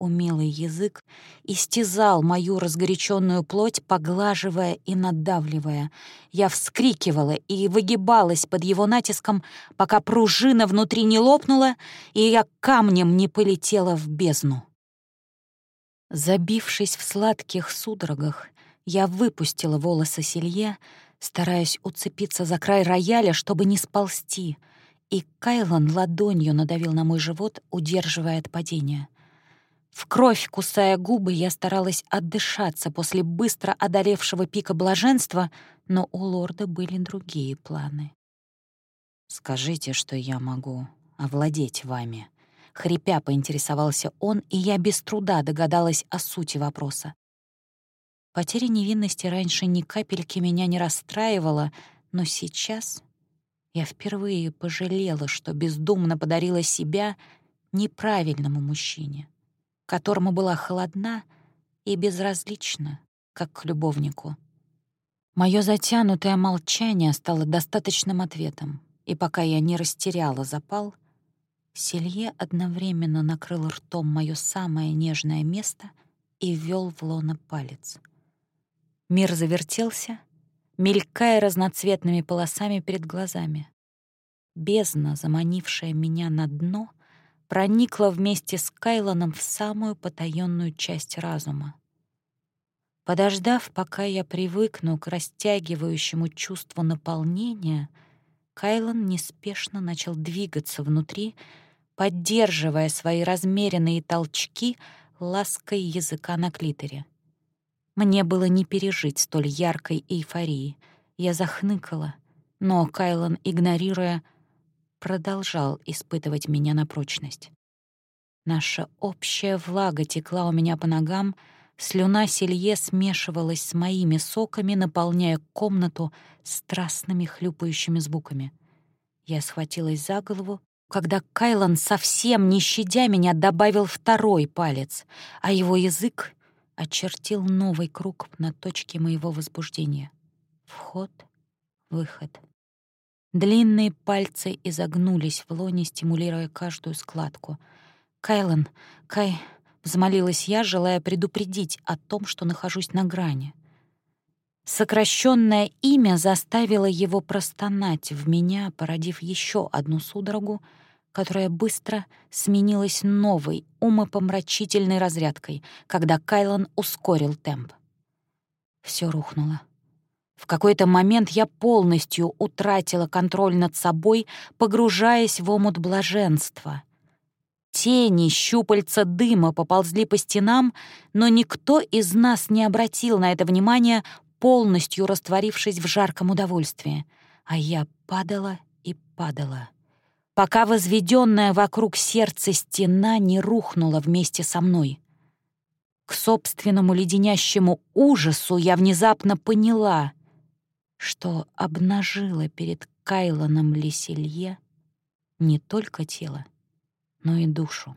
Умелый язык истязал мою разгоряченную плоть, поглаживая и надавливая. Я вскрикивала и выгибалась под его натиском, пока пружина внутри не лопнула, и я камнем не полетела в бездну. Забившись в сладких судорогах, я выпустила волосы Селье, стараясь уцепиться за край рояля, чтобы не сползти, и Кайлан ладонью надавил на мой живот, удерживая от падения — в кровь, кусая губы, я старалась отдышаться после быстро одолевшего пика блаженства, но у лорда были другие планы. «Скажите, что я могу овладеть вами», — хрипя поинтересовался он, и я без труда догадалась о сути вопроса. Потеря невинности раньше ни капельки меня не расстраивала, но сейчас я впервые пожалела, что бездумно подарила себя неправильному мужчине которому была холодна и безразлична, как к любовнику. Моё затянутое молчание стало достаточным ответом, и пока я не растеряла запал, Селье одновременно накрыл ртом моё самое нежное место и ввёл в лоно палец. Мир завертелся, мелькая разноцветными полосами перед глазами. Бездна, заманившая меня на дно, проникла вместе с Кайлоном в самую потаённую часть разума. Подождав, пока я привыкну к растягивающему чувству наполнения, Кайлон неспешно начал двигаться внутри, поддерживая свои размеренные толчки лаской языка на клиторе. Мне было не пережить столь яркой эйфории. Я захныкала, но Кайлон, игнорируя, продолжал испытывать меня на прочность. Наша общая влага текла у меня по ногам, слюна селье смешивалась с моими соками, наполняя комнату страстными хлюпающими звуками. Я схватилась за голову, когда Кайлан, совсем не щадя меня, добавил второй палец, а его язык очертил новый круг на точке моего возбуждения. Вход, выход. Длинные пальцы изогнулись в лоне, стимулируя каждую складку. «Кайлан, Кай...» — взмолилась я, желая предупредить о том, что нахожусь на грани. Сокращенное имя заставило его простонать в меня, породив еще одну судорогу, которая быстро сменилась новой, умопомрачительной разрядкой, когда Кайлан ускорил темп. Все рухнуло. В какой-то момент я полностью утратила контроль над собой, погружаясь в омут блаженства. Тени, щупальца дыма поползли по стенам, но никто из нас не обратил на это внимания, полностью растворившись в жарком удовольствии. А я падала и падала, пока возведенная вокруг сердца стена не рухнула вместе со мной. К собственному леденящему ужасу я внезапно поняла — что обнажила перед Кайлоном Леселье не только тело, но и душу.